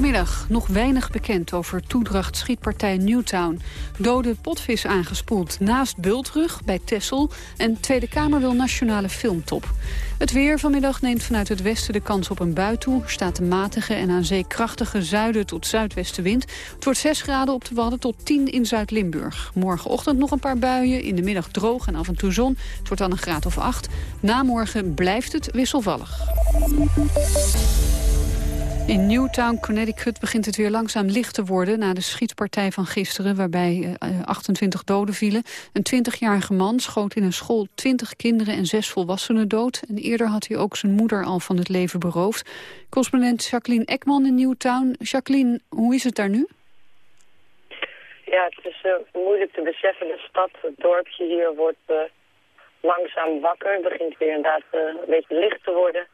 Goedemiddag. Nog weinig bekend over toedracht schietpartij Newtown. Dode potvis aangespoeld naast Bultrug bij Tessel. En Tweede Kamer wil nationale filmtop. Het weer vanmiddag neemt vanuit het westen de kans op een bui toe. Staat een matige en aan zee krachtige zuiden tot zuidwestenwind. Het wordt 6 graden op de Wadden tot 10 in Zuid-Limburg. Morgenochtend nog een paar buien, in de middag droog en af en toe zon. Het wordt dan een graad of 8. Na morgen blijft het wisselvallig. In Newtown, Connecticut begint het weer langzaam licht te worden... na de schietpartij van gisteren, waarbij 28 eh, doden vielen. Een 20-jarige man schoot in een school 20 kinderen en 6 volwassenen dood. En eerder had hij ook zijn moeder al van het leven beroofd. Correspondent Jacqueline Ekman in Newtown. Jacqueline, hoe is het daar nu? Ja, het is uh, moeilijk te beseffen. De stad, het dorpje hier wordt uh, langzaam wakker. Het begint weer inderdaad een beetje licht te worden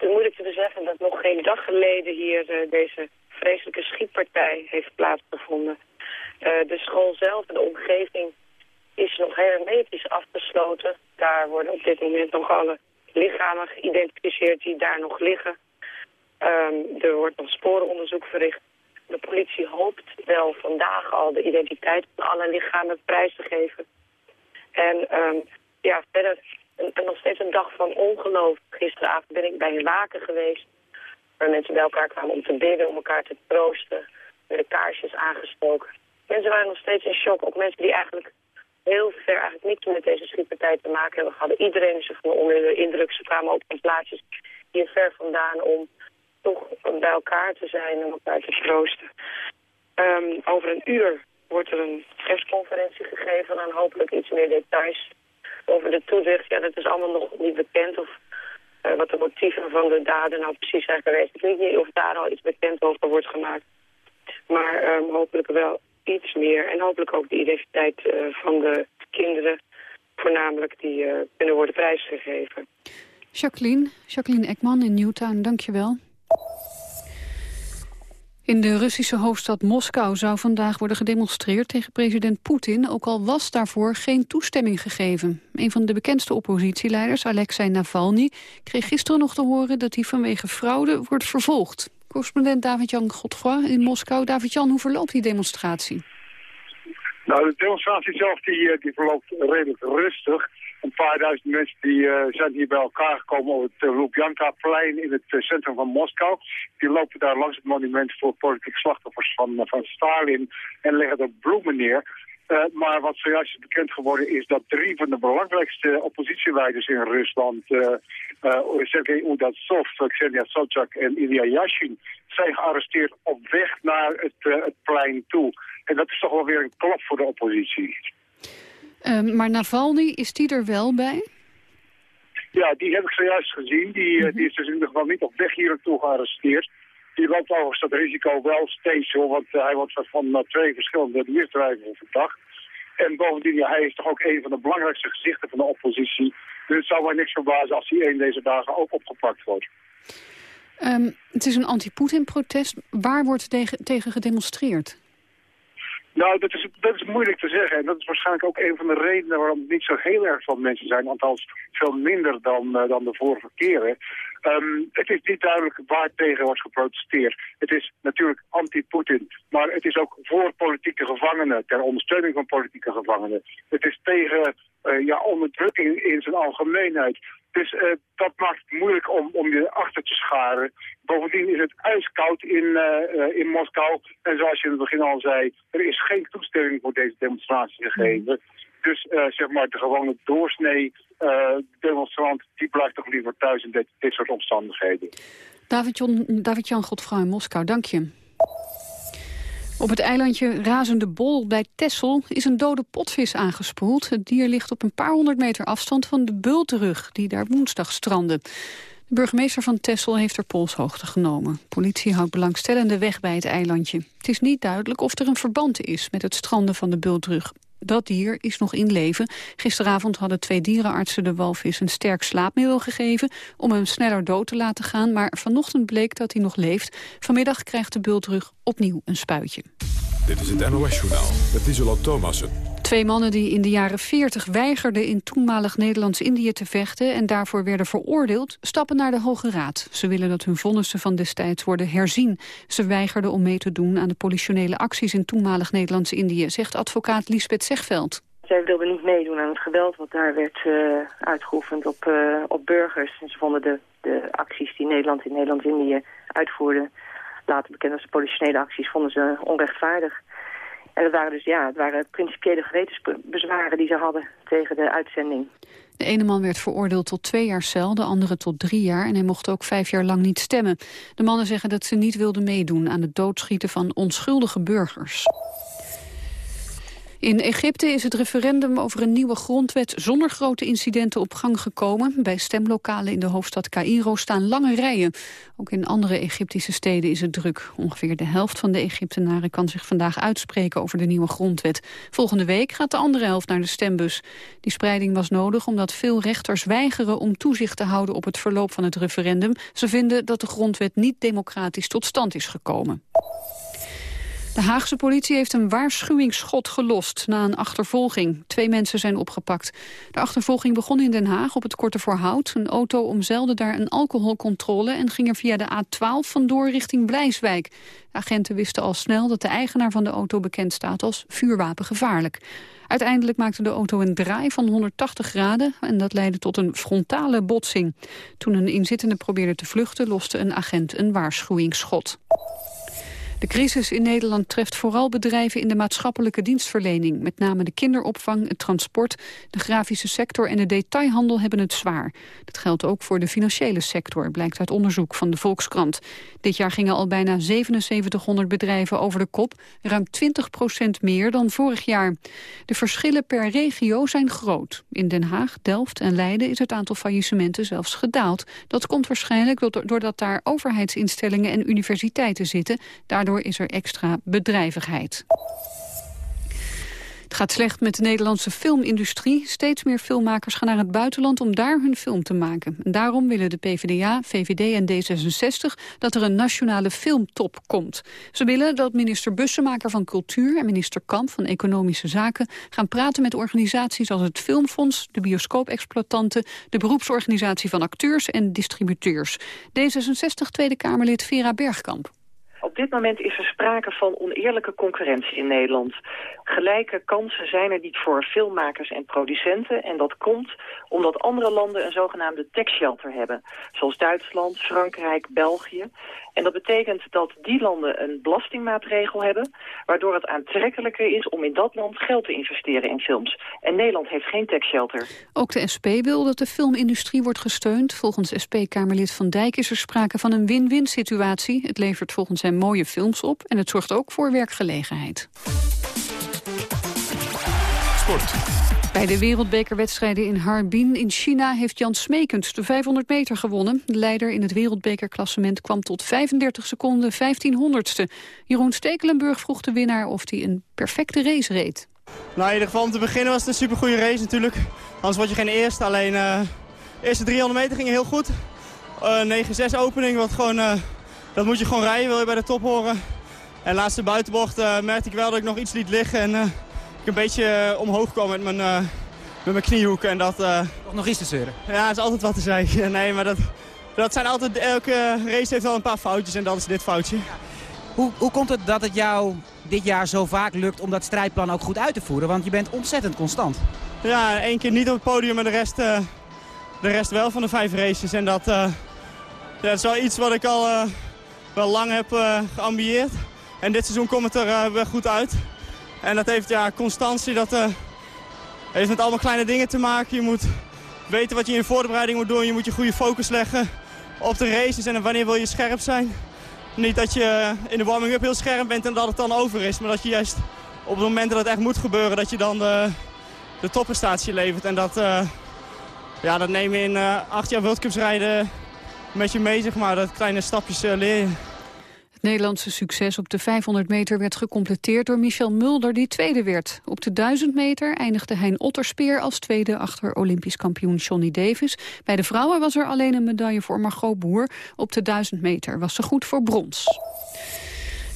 is moeilijk te beseffen dat nog geen dag geleden hier uh, deze vreselijke schietpartij heeft plaatsgevonden. Uh, de school zelf en de omgeving is nog hermetisch afgesloten. Daar worden op dit moment nog alle lichamen geïdentificeerd die daar nog liggen. Um, er wordt nog sporenonderzoek verricht. De politie hoopt wel vandaag al de identiteit van alle lichamen prijs te geven. En um, ja, verder en, nog steeds een dag van ongeloof. Gisteravond ben ik bij een waken geweest. Waar mensen bij elkaar kwamen om te bidden, om elkaar te troosten. Met de kaarsjes aangestoken. Mensen waren nog steeds in shock. Ook mensen die eigenlijk heel ver eigenlijk niets met deze schietpartij te maken hebben gehad. Iedereen is van onder de indruk. Ze kwamen ook van plaatsjes hier ver vandaan om toch bij elkaar te zijn en elkaar te troosten. Um, over een uur wordt er een persconferentie gegeven en hopelijk iets meer details over de toezicht, ja, dat is allemaal nog niet bekend. Of uh, wat de motieven van de daden nou precies zijn geweest. Ik weet niet of daar al iets bekend over wordt gemaakt. Maar um, hopelijk wel iets meer. En hopelijk ook de identiteit uh, van de kinderen, voornamelijk, die uh, kunnen worden prijsgegeven. Jacqueline, Jacqueline Ekman in Newtown, dankjewel. In de Russische hoofdstad Moskou zou vandaag worden gedemonstreerd tegen president Poetin, ook al was daarvoor geen toestemming gegeven. Een van de bekendste oppositieleiders, Alexei Navalny, kreeg gisteren nog te horen dat hij vanwege fraude wordt vervolgd. Correspondent David-Jan Godfroy in Moskou. David-Jan, hoe verloopt die demonstratie? Nou, de demonstratie zelf die, eh, die verloopt redelijk rustig. Een paar duizend mensen die, uh, zijn hier bij elkaar gekomen op het uh, Lubjanka-plein in het uh, centrum van Moskou. Die lopen daar langs het monument voor politieke slachtoffers van, van Stalin en leggen er bloemen neer. maar wat zojuist is bekend geworden is dat drie van de belangrijkste oppositieleiders in Rusland, Sergei Udatsov, Ksenia Sobchak en Ilya Yashin, zijn gearresteerd op weg naar het, het plein toe. En dat is toch wel weer een klap voor de oppositie. Uh, maar Navalny, is die er wel bij? Ja, die heb ik zojuist gezien. Die, mm die is dus in ieder geval niet op weg hier naartoe gearresteerd. Die loopt overigens dat risico wel steeds, hoor, want uh, hij wordt van uh, twee verschillende misdrijven verdacht. En bovendien, ja, hij is toch ook een van de belangrijkste gezichten van de oppositie. Dus het zou mij niks verbazen als hij een deze dagen ook opgepakt wordt. Um, het is een anti-Poetin-protest. Waar wordt tegen, tegen gedemonstreerd? Nou, dat is, dat is moeilijk te zeggen. En dat is waarschijnlijk ook een van de redenen waarom het niet zo heel erg veel mensen zijn. Althans, veel minder dan, uh, dan de vorige keren. Um, het is niet duidelijk waar tegen wordt geprotesteerd. Het is natuurlijk anti-Poetin. Maar het is ook voor politieke gevangenen, ter ondersteuning van politieke gevangenen. Het is tegen uh, ja, onderdrukking in zijn algemeenheid. Dus uh, dat maakt het moeilijk om, om je achter te scharen. Bovendien is het ijskoud in, uh, in Moskou. En zoals je in het begin al zei, er is geen toestemming voor deze demonstratie gegeven. Dus uh, zeg maar de gewone doorsnee demonstrant, die blijft toch liever thuis in dit, dit soort omstandigheden. David-Jan David in Moskou, dank je. Op het eilandje Razende Bol bij Tessel is een dode potvis aangespoeld. Het dier ligt op een paar honderd meter afstand van de bultrug die daar woensdag strandde. De burgemeester van Tessel heeft er polshoogte genomen. Politie houdt belangstellende weg bij het eilandje. Het is niet duidelijk of er een verband is met het stranden van de bultrug. Dat dier is nog in leven. Gisteravond hadden twee dierenartsen de walvis een sterk slaapmiddel gegeven... om hem sneller dood te laten gaan, maar vanochtend bleek dat hij nog leeft. Vanmiddag krijgt de bultrug opnieuw een spuitje. Dit is het NOS-journaal met Isola Thomassen. Twee mannen die in de jaren 40 weigerden in toenmalig Nederlands-Indië te vechten en daarvoor werden veroordeeld, stappen naar de Hoge Raad. Ze willen dat hun vonnissen van destijds worden herzien. Ze weigerden om mee te doen aan de politionele acties in toenmalig Nederlands-Indië, zegt advocaat Lisbeth Zegveld. Zij wilden niet meedoen aan het geweld wat daar werd uh, uitgeoefend op, uh, op burgers. En ze vonden de, de acties die Nederland in Nederlands-Indië uitvoerde, later bekend als de politionele acties, vonden ze onrechtvaardig. En dat waren dus ja, het waren principiële gewetensbezwaren die ze hadden tegen de uitzending. De ene man werd veroordeeld tot twee jaar cel, de andere tot drie jaar... en hij mocht ook vijf jaar lang niet stemmen. De mannen zeggen dat ze niet wilden meedoen aan het doodschieten van onschuldige burgers. In Egypte is het referendum over een nieuwe grondwet zonder grote incidenten op gang gekomen. Bij stemlokalen in de hoofdstad Cairo staan lange rijen. Ook in andere Egyptische steden is het druk. Ongeveer de helft van de Egyptenaren kan zich vandaag uitspreken over de nieuwe grondwet. Volgende week gaat de andere helft naar de stembus. Die spreiding was nodig omdat veel rechters weigeren om toezicht te houden op het verloop van het referendum. Ze vinden dat de grondwet niet democratisch tot stand is gekomen. De Haagse politie heeft een waarschuwingsschot gelost na een achtervolging. Twee mensen zijn opgepakt. De achtervolging begon in Den Haag op het Korte Voorhout. Een auto omzeilde daar een alcoholcontrole en ging er via de A12 vandoor richting Blijswijk. Agenten wisten al snel dat de eigenaar van de auto bekend staat als vuurwapengevaarlijk. Uiteindelijk maakte de auto een draai van 180 graden en dat leidde tot een frontale botsing. Toen een inzittende probeerde te vluchten loste een agent een waarschuwingsschot. De crisis in Nederland treft vooral bedrijven in de maatschappelijke dienstverlening. Met name de kinderopvang, het transport, de grafische sector en de detailhandel hebben het zwaar. Dat geldt ook voor de financiële sector, blijkt uit onderzoek van de Volkskrant. Dit jaar gingen al bijna 7700 bedrijven over de kop, ruim 20 procent meer dan vorig jaar. De verschillen per regio zijn groot. In Den Haag, Delft en Leiden is het aantal faillissementen zelfs gedaald. Dat komt waarschijnlijk doordat daar overheidsinstellingen en universiteiten zitten. Daardoor Daardoor is er extra bedrijvigheid. Het gaat slecht met de Nederlandse filmindustrie. Steeds meer filmmakers gaan naar het buitenland om daar hun film te maken. En daarom willen de PvdA, VVD en D66 dat er een nationale filmtop komt. Ze willen dat minister Bussemaker van Cultuur en minister Kamp van Economische Zaken gaan praten met organisaties als het Filmfonds, de bioscoopexploitanten, de beroepsorganisatie van acteurs en distributeurs. D66 Tweede Kamerlid Vera Bergkamp. Op dit moment is er sprake van oneerlijke concurrentie in Nederland. Gelijke kansen zijn er niet voor filmmakers en producenten. En dat komt omdat andere landen een zogenaamde tax shelter hebben. Zoals Duitsland, Frankrijk, België. En dat betekent dat die landen een belastingmaatregel hebben... waardoor het aantrekkelijker is om in dat land geld te investeren in films. En Nederland heeft geen tax shelter. Ook de SP wil dat de filmindustrie wordt gesteund. Volgens SP-Kamerlid Van Dijk is er sprake van een win-win situatie. Het levert volgens hem mooie films op en het zorgt ook voor werkgelegenheid. Sport. Bij de wereldbekerwedstrijden in Harbin in China heeft Jan Smekens de 500 meter gewonnen. De leider in het wereldbekerklassement kwam tot 35 seconden 1500ste. Jeroen Stekelenburg vroeg de winnaar of hij een perfecte race reed. Nou, in ieder geval om te beginnen was het een supergoeie race natuurlijk. Anders word je geen eerste. Alleen de eerste 300 meter ging heel goed. Uh, 9-6 opening, wat gewoon, uh, dat moet je gewoon rijden, wil je bij de top horen. En laatste buitenbocht merkte ik wel dat ik nog iets liet liggen. En, een beetje eh, omhoog kwam met mijn, uh, met mijn kniehoek. En dat, uh... nog iets te zeuren? Ja, is altijd wat te zeggen. Nee, maar dat, dat zijn altijd, elke race heeft wel een paar foutjes en dat is dit foutje. Hoe, hoe komt het dat het jou dit jaar zo vaak lukt om dat strijdplan ook goed uit te voeren? Want je bent ontzettend constant. Ja, één keer niet op het podium, maar de rest, de rest wel van de vijf races. En dat, ja, dat is wel iets wat ik al wel lang heb geambieerd. En dit seizoen komt het er wel goed uit. En dat heeft ja, constantie, dat uh, heeft met allemaal kleine dingen te maken. Je moet weten wat je in voorbereiding moet doen. Je moet je goede focus leggen op de races en wanneer wil je scherp zijn. Niet dat je in de warming-up heel scherp bent en dat het dan over is. Maar dat je juist op het moment dat het echt moet gebeuren, dat je dan de, de topprestatie levert. En dat, uh, ja, dat neem je in acht jaar World Cups rijden met je mee, zeg maar. Dat kleine stapjes leer je. Het Nederlandse succes op de 500 meter werd gecompleteerd door Michel Mulder, die tweede werd. Op de 1000 meter eindigde Hein Otterspeer als tweede achter Olympisch kampioen Johnny Davis. Bij de vrouwen was er alleen een medaille voor Margot Boer. Op de 1000 meter was ze goed voor brons.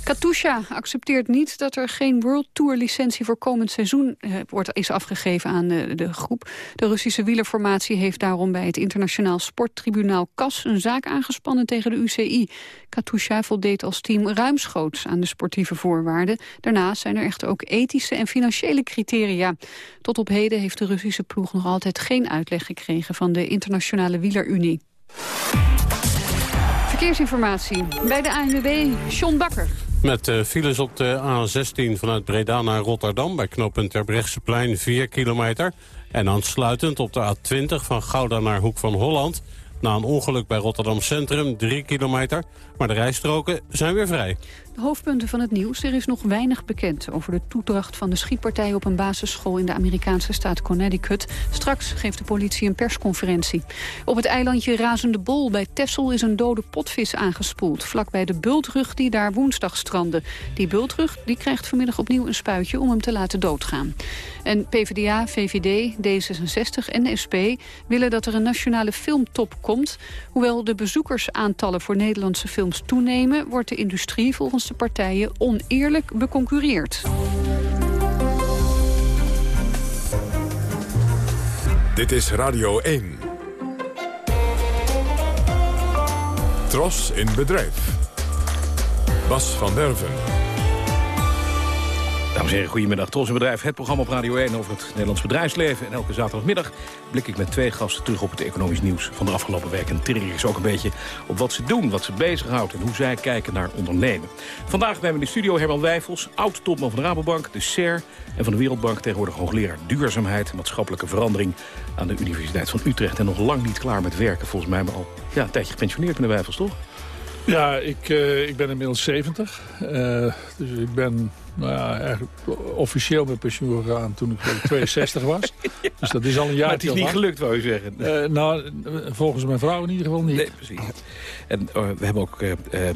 Katusha accepteert niet dat er geen World Tour licentie voor komend seizoen eh, wordt, is afgegeven aan de, de, groep. De Russische wielerformatie heeft daarom bij het internationaal sporttribunaal CAS een zaak aangespannen tegen de UCI. Katusha voldeed als team ruimschoots aan de sportieve voorwaarden. Daarnaast zijn er echter ook ethische en financiële criteria. Tot op heden heeft de Russische ploeg nog altijd geen uitleg gekregen van de Internationale Wielerunie. Verkeersinformatie bij de ANWB, John Bakker. Met uh, files op de A16 vanuit Breda naar Rotterdam... bij knooppunt Terbrechtseplein 4 kilometer. En aansluitend op de A20 van Gouda naar Hoek van Holland... na een ongeluk bij Rotterdam Centrum 3 kilometer. Maar de rijstroken zijn weer vrij. De hoofdpunten van het nieuws. Er is nog weinig bekend over de toedracht van de schietpartij op een basisschool in de Amerikaanse staat Connecticut. Straks geeft de politie een persconferentie. Op het eilandje Razende Bol bij Texel is een dode potvis aangespoeld. Vlakbij de bultrug die daar woensdag strandde. Die bultrug die krijgt vanmiddag opnieuw een spuitje om hem te laten doodgaan. En PvdA, VVD, D66 en SP willen dat er een nationale filmtop komt. Hoewel de bezoekersaantallen voor Nederlandse films toenemen... wordt de industrie volgens de partijen oneerlijk beconcurreerd. Dit is Radio 1. Tros in bedrijf. Bas van Derven. Dames en heren, goedemiddag. Tros Bedrijf, het programma op Radio 1 over het Nederlands bedrijfsleven. En elke zaterdagmiddag blik ik met twee gasten terug op het economisch nieuws van de afgelopen week. En trigger ik ook een beetje op wat ze doen, wat ze bezighoudt en hoe zij kijken naar ondernemen. Vandaag hebben we in de studio Herman Wijfels, oud-topman van de Rabobank, de SER en van de Wereldbank. Tegenwoordig hoogleraar duurzaamheid en maatschappelijke verandering aan de Universiteit van Utrecht. En nog lang niet klaar met werken, volgens mij, maar al ja, een tijdje gepensioneerd meneer Wijfels, toch? Ja, ik, uh, ik ben inmiddels 70. Uh, eh, dus ik ben nou ja, eigenlijk officieel met pensioen gegaan toen ik 62 was. Dus dat is al een jaar. Maar het is niet gelukt, wou je zeggen. Uh, nou, volgens mijn vrouw in ieder geval niet. Nee, precies. En we hebben ook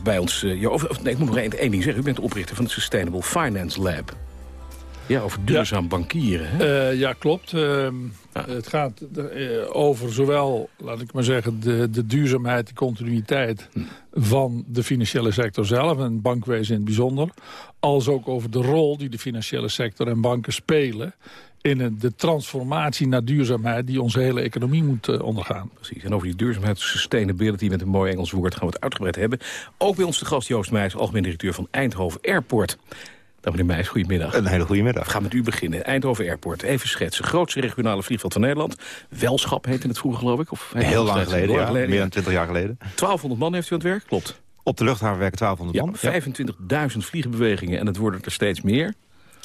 bij ons... Ja, of, nee, ik moet nog één, één ding zeggen. U bent de oprichter van het Sustainable Finance Lab. Ja, over duurzaam bankieren. Hè? ja, klopt. Ehm, het gaat eh, over zowel, laat ik maar zeggen, de, de duurzaamheid, de continuïteit hm. van de financiële sector zelf en bankwezen in het bijzonder. Als ook over de rol die de financiële sector en banken spelen in de transformatie naar duurzaamheid die onze hele economie moet eh, ondergaan. Precies, en over die duurzaamheid, sustainability met een mooi Engels woord gaan we het uitgebreid hebben. Ook bij ons de gast Joost Meijs, algemeen directeur van Eindhoven Airport. Dag meneer Meijs, goedemiddag. Een hele goede middag. We gaan met u beginnen. Eindhoven Airport, even schetsen. Grootste regionale vliegveld van Nederland. Welschap heette het vroeger, geloof ik. Of Heel lang geleden, ja. geleden, meer dan 20 jaar geleden. 1200 man heeft u aan het werk, klopt. Op de luchthaven werken 1200 man. 25.000 vliegenbewegingen en het worden er steeds meer.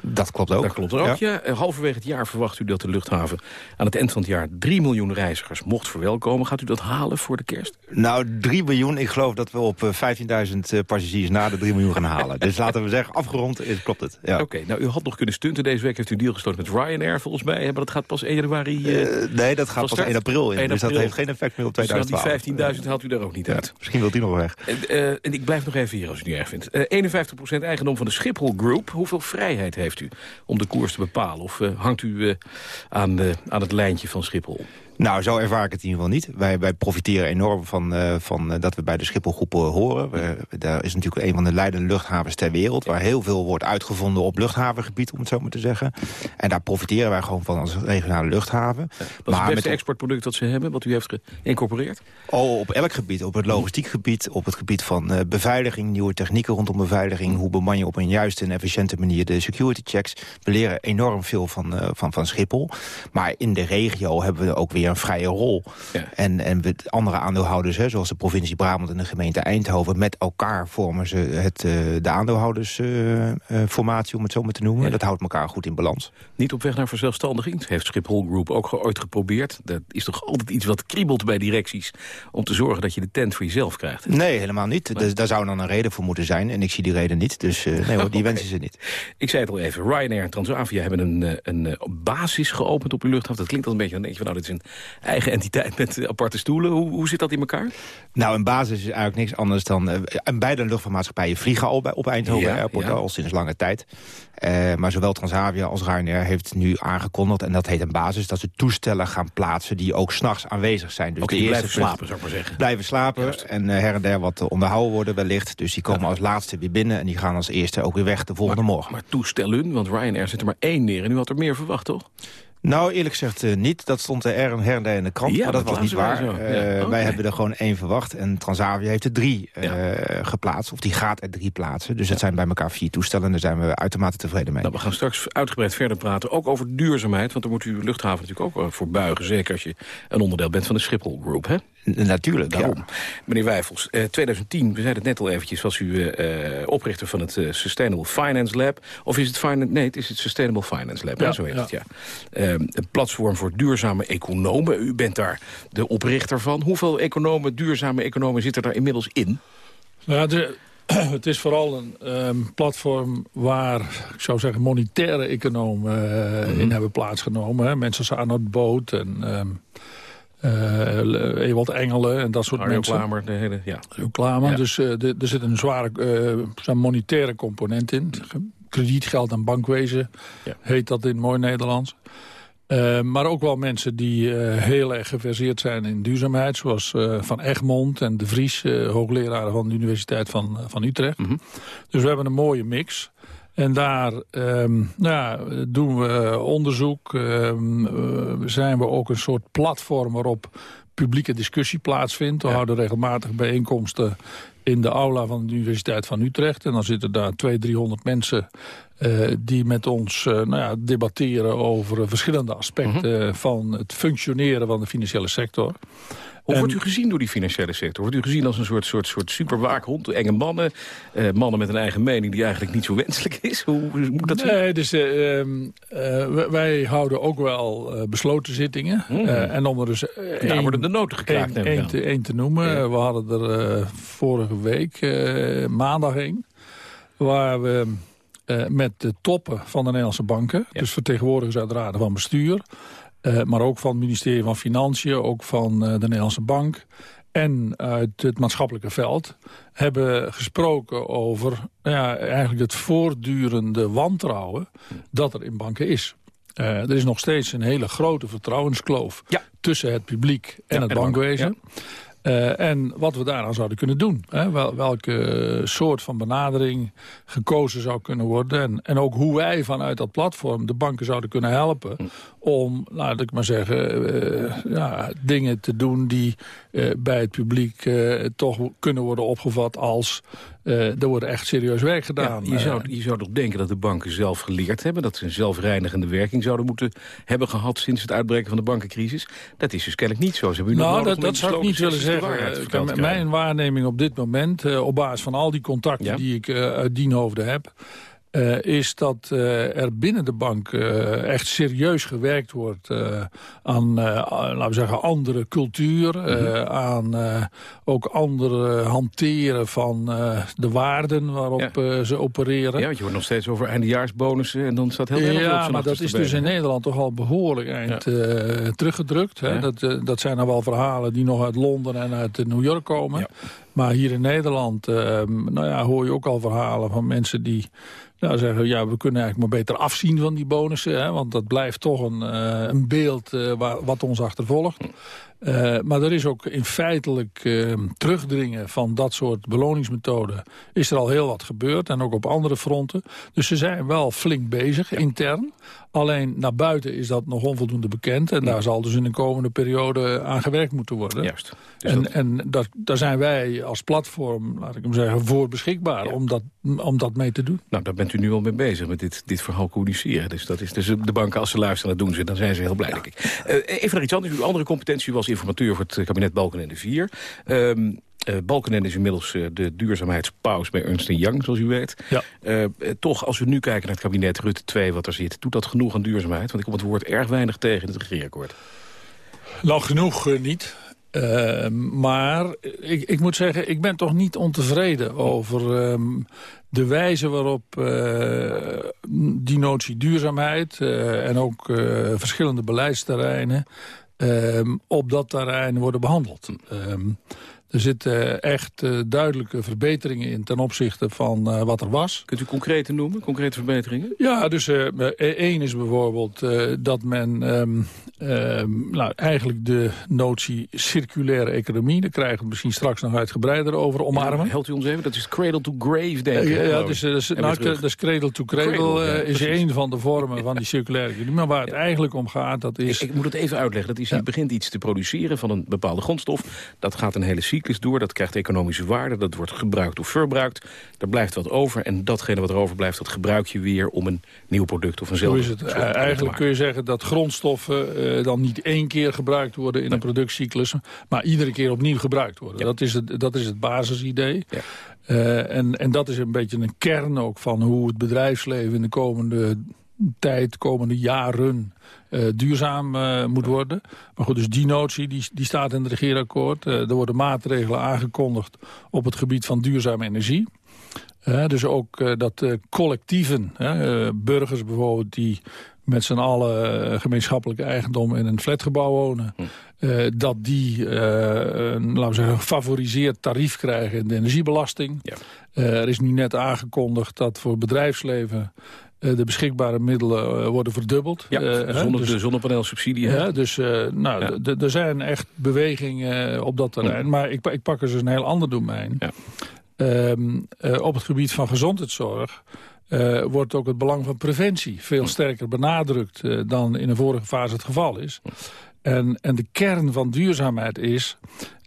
Dat klopt ook. Dat klopt ook, ja. Eh, halverwege het jaar verwacht u dat de luchthaven aan het eind van het jaar 3 miljoen reizigers mocht verwelkomen. Gaat u dat halen voor de kerst? Nou, 3 miljoen. Ik geloof dat we op 15.000 eh, eh, passagiers na de 3 miljoen gaan halen. dus laten we zeggen, afgerond is, klopt het. Ja. Oké, nou u had nog kunnen stunten. Deze week heeft u een deal gesloten met Ryanair volgens mij. Maar dat gaat pas 1 januari uh, Nee, dat gaat pas 1 april in. 1 dus dat heeft geen effect meer op 2012. Dus die 15.000 haalt u daar ook niet uit. Misschien wilt u nog weg. En, en ik blijf nog even hier als u het niet erg vindt. 51% eigendom van de Schiphol Group. Hoeveel vrijheid heeft u om de koers te bepalen? Of uh, hangt u uh, aan, de, aan het lijntje van Schiphol? Nou, zo ervaar ik het in ieder geval niet. Wij, wij profiteren enorm van, uh, van uh, dat we bij de Schipholgroep horen. We, daar is natuurlijk een van de leidende luchthavens ter wereld... waar heel veel wordt uitgevonden op luchthavengebied, om het zo maar te zeggen. En daar profiteren wij gewoon van als regionale luchthaven. Ja, wat is het beste exportproduct dat ze hebben, wat u heeft geïncorporeerd? Oh, op elk gebied. Op het logistiek gebied, op het gebied van uh, beveiliging... nieuwe technieken rondom beveiliging... hoe beman je op een juiste en efficiënte manier de security checks. We leren enorm veel van, van, van Schiphol. Maar in de regio hebben we ook weer een vrije rol. Ja. En, en andere aandeelhouders, hè, zoals de provincie Brabant en de gemeente Eindhoven... met elkaar vormen ze het, uh, de aandeelhoudersformatie, uh, om het zo maar te noemen. Ja. Dat houdt elkaar goed in balans. Niet op weg naar verzelfstandiging, heeft Schiphol Group ook ooit geprobeerd. Dat is toch altijd iets wat kriebelt bij directies... om te zorgen dat je de tent voor jezelf krijgt? Nee, helemaal niet. Dus, daar zou dan een reden voor moeten zijn. En ik zie die reden niet, dus uh, nee, hoor, die wensen ze niet. Ik zei het al even, Ryanair en Transavia hebben een, een basis geopend op uw luchthaven. Dat klinkt al een beetje, dan denk je van, nou, dit is een eigen entiteit met aparte stoelen. Hoe, hoe zit dat in elkaar? Nou, in basis is eigenlijk niks anders dan... Uh, en beide luchtvaartmaatschappijen vliegen al bij, op Eindhoven ja, Airport al sinds lange tijd. Uh, maar zowel Transavia als Ryanair heeft nu aangekondigd... en dat heet een basis, dat ze toestellen gaan plaatsen... die ook s'nachts aanwezig zijn. Dus die blijven slapen, zou ik maar zeggen. Blijven slapen en uh, her en der wat onderhouden worden wellicht. Dus die komen als laatste weer binnen... en die gaan als eerste ook weer weg de volgende morgen. Maar toestellen, want Ryanair zit er maar één neer... en u had er meer verwacht, toch? Nou, eerlijk gezegd uh, niet. Dat stond er her en in de krant, ja, maar dat, dat was niet waar. Uh, ja, Wij hebben er gewoon één verwacht en Transavia heeft er drie uh, geplaatst. Of die gaat er drie plaatsen. Dus het zijn bij elkaar vier toestellen en daar zijn we uitermate tevreden mee. Nou, we gaan straks uitgebreid verder praten, ook over duurzaamheid. Want daar moet u luchthaven natuurlijk ook voor buigen. Zeker als je een onderdeel bent van de Schiphol Group, hè? Natuurlijk, Daarom. ja. Meneer Wijfels, 2010, we zeiden het net al eventjes... was u oprichter van het Sustainable Finance Lab. Of is het Finance... Nee, het is het Sustainable Finance Lab, ja, zo heet het, ja. een platform voor duurzame economen. U bent daar de oprichter van. Hoeveel economen, duurzame economen zitten er inmiddels in? Ja, de, het is vooral een um, platform waar, ik zou zeggen, monetaire economen uh, mm -hmm. in hebben plaatsgenomen. Hè. Mensen zijn aan het boot en... Um, uh, Ewald Engelen en dat soort Mario mensen. Klamer, de hele, ja. Klamer, ja. dus uh, er zit een zware uh, monetaire component in. Kredietgeld en bankwezen ja. heet dat in mooi Nederlands. Uh, maar ook wel mensen die uh, heel erg geverseerd zijn in duurzaamheid. Zoals uh, Van Egmond en De Vries, hoogleraren van de Universiteit van, van Utrecht. Mm -hmm. Dus we hebben een mooie mix. En daar um, nou, doen we onderzoek. Um, zijn we ook een soort platform waarop publieke discussie plaatsvindt. We ja. houden regelmatig bijeenkomsten in de aula van de Universiteit van Utrecht. En dan zitten daar 200, 300 mensen uh, die met ons uh, nou ja, debatteren over verschillende aspecten mm -hmm. van het functioneren van de financiële sector. Hoe wordt u gezien door die financiële sector? Wordt u gezien als een soort, soort, soort superwaakhond? Enge mannen, uh, mannen met een eigen mening die eigenlijk niet zo wenselijk is? Hoe, moet dat zien? Nee, dus, wij houden ook wel besloten zittingen. Mm. en om er dus Daar een, worden de noten gekraakt. Een, te, een te noemen. Ja. We hadden er vorige week maandag een. Waar we met de toppen van de Nederlandse banken. Ja. Dus vertegenwoordigers uit de raden van bestuur. Uh, maar ook van het ministerie van Financiën, ook van uh, de Nederlandse Bank. En uit het maatschappelijke veld hebben gesproken over ja, eigenlijk het voortdurende wantrouwen dat er in banken is. Uh, er is nog steeds een hele grote vertrouwenskloof ja. tussen het publiek en ja, het en bankwezen. Uh, en wat we daaraan zouden kunnen doen. Hè? Wel, welke soort van benadering gekozen zou kunnen worden. En, en ook hoe wij vanuit dat platform de banken zouden kunnen helpen... om, laat ik maar zeggen, uh, ja, dingen te doen die uh, bij het publiek toch kunnen worden opgevat als... er wordt echt serieus werk gedaan. Ja, je, zou, je zou toch denken dat de banken zelf geleerd hebben... dat ze een zelfreinigende werking zouden moeten hebben gehad... sinds het uitbreken van de bankenkrisis. Dat is dus kennelijk niet zo. Ze hebben nou, dat, dat zou ik niet willen zeggen. Mijn waarneming op dit moment, uh, op basis van al die contacten ja? die ik uh, uit Dienhoofde heb... Uh, is dat uh, er binnen de bank uh, echt serieus gewerkt wordt aan, laten we zeggen, andere cultuur. Mm -hmm. aan ook andere hanteren van de waarden waarop ja. ze opereren. Ja, want je hoort nog steeds over eindejaarsbonussen en dan staat heel erg Ja, maar dat is dus in Nederland toch al behoorlijk eind ja. teruggedrukt. Hè? Dat, dat zijn nou wel verhalen die nog uit Londen en uit New York komen. Maar hier in Nederland nou ja, hoor je ook al verhalen van mensen die nou, zeggen ja, we kunnen eigenlijk maar beter afzien van die bonussen. Hè, want dat blijft toch een, uh, een beeld uh, waar, wat ons achtervolgt. Uh, maar er is ook in feitelijk uh, terugdringen van dat soort beloningsmethoden... is er al heel wat gebeurd en ook op andere fronten. Dus ze zijn wel flink bezig, ja. intern. Alleen naar buiten is dat nog onvoldoende bekend. En ja. daar zal dus in de komende periode aan gewerkt moeten worden. Juist. Dus en dat... en dat, daar zijn wij als platform, laat ik hem zeggen, voor beschikbaar... Ja. Om, dat, om dat mee te doen. Nou, daar bent u nu al mee bezig met dit, dit verhaal communiceren. Dus, dat is, dus de banken, als ze luisteren, dat doen ze. Dan zijn ze heel blij, denk ik. Uh, even naar iets anders. Uw andere competentie was informateur voor het kabinet Balkenende 4. Um, uh, Balkenende is inmiddels uh, de duurzaamheidspaus bij Ernst Young, zoals u weet. Ja. Uh, toch, als we nu kijken naar het kabinet Rutte 2, wat er zit... doet dat genoeg aan duurzaamheid? Want ik kom het woord erg weinig tegen in het regeerakkoord. Nou, genoeg niet. Uh, maar ik, ik, moet zeggen, ik ben toch niet ontevreden over um, de wijze waarop die notie duurzaamheid... En ook verschillende beleidsterreinen ehm, op dat terrein worden behandeld. Ehm, er zitten echt uh, duidelijke verbeteringen in ten opzichte van uh, wat er was. Kunt u concrete noemen, concrete verbeteringen? Ja, dus uh, één is bijvoorbeeld dat men um, um, nou, eigenlijk de notie circulaire economie... daar krijgen we misschien straks nog uitgebreider over omarmen. Ja, helpt u ons even, dat is cradle to grave, denk ik. ja, ja, dus, dus, nou, dus cradle to cradle, cradle ja, is één van de vormen van die circulaire economie. Maar waar het eigenlijk om gaat, dat is... Ik, ik moet het even uitleggen. Dat is, je begint iets te produceren van een bepaalde grondstof. Dat gaat een hele cyclus door, dat krijgt economische waarde... dat wordt gebruikt of verbruikt, er blijft wat over... en datgene wat er overblijft, dat gebruik je weer om een nieuw product of eenzelfde... Zo is het. Uh, eigenlijk kun je zeggen dat grondstoffen uh, dan niet één keer gebruikt worden... in nee. een productcyclus, maar iedere keer opnieuw gebruikt worden. Ja. Dat, is het, dat is het basisidee. Ja. Uh, en, en dat is een beetje een kern ook van hoe het bedrijfsleven... in de komende tijd, komende jaren uh, duurzaam uh, moet worden. Maar goed, dus die notie die, die staat in het regeerakkoord. Uh, er worden maatregelen aangekondigd op het gebied van duurzame energie. dus ook dat collectieven, burgers bijvoorbeeld... die met z'n allen gemeenschappelijke eigendom in een flatgebouw wonen... Hm. dat die een, laten we zeggen, gefavoriseerd tarief krijgen in de energiebelasting. Ja. er is nu net aangekondigd dat voor bedrijfsleven de beschikbare middelen worden verdubbeld. Ja, zonder dus, de zonnepaneelsubsidie. Ja, dus uh, nou, ja. er zijn echt bewegingen op dat terrein. Maar ik, ik pak eens een heel ander domein. Ja. Um, uh, op het gebied van gezondheidszorg... Uh, wordt ook het belang van preventie veel sterker benadrukt... dan in de vorige fase het geval is. En, en de kern van duurzaamheid is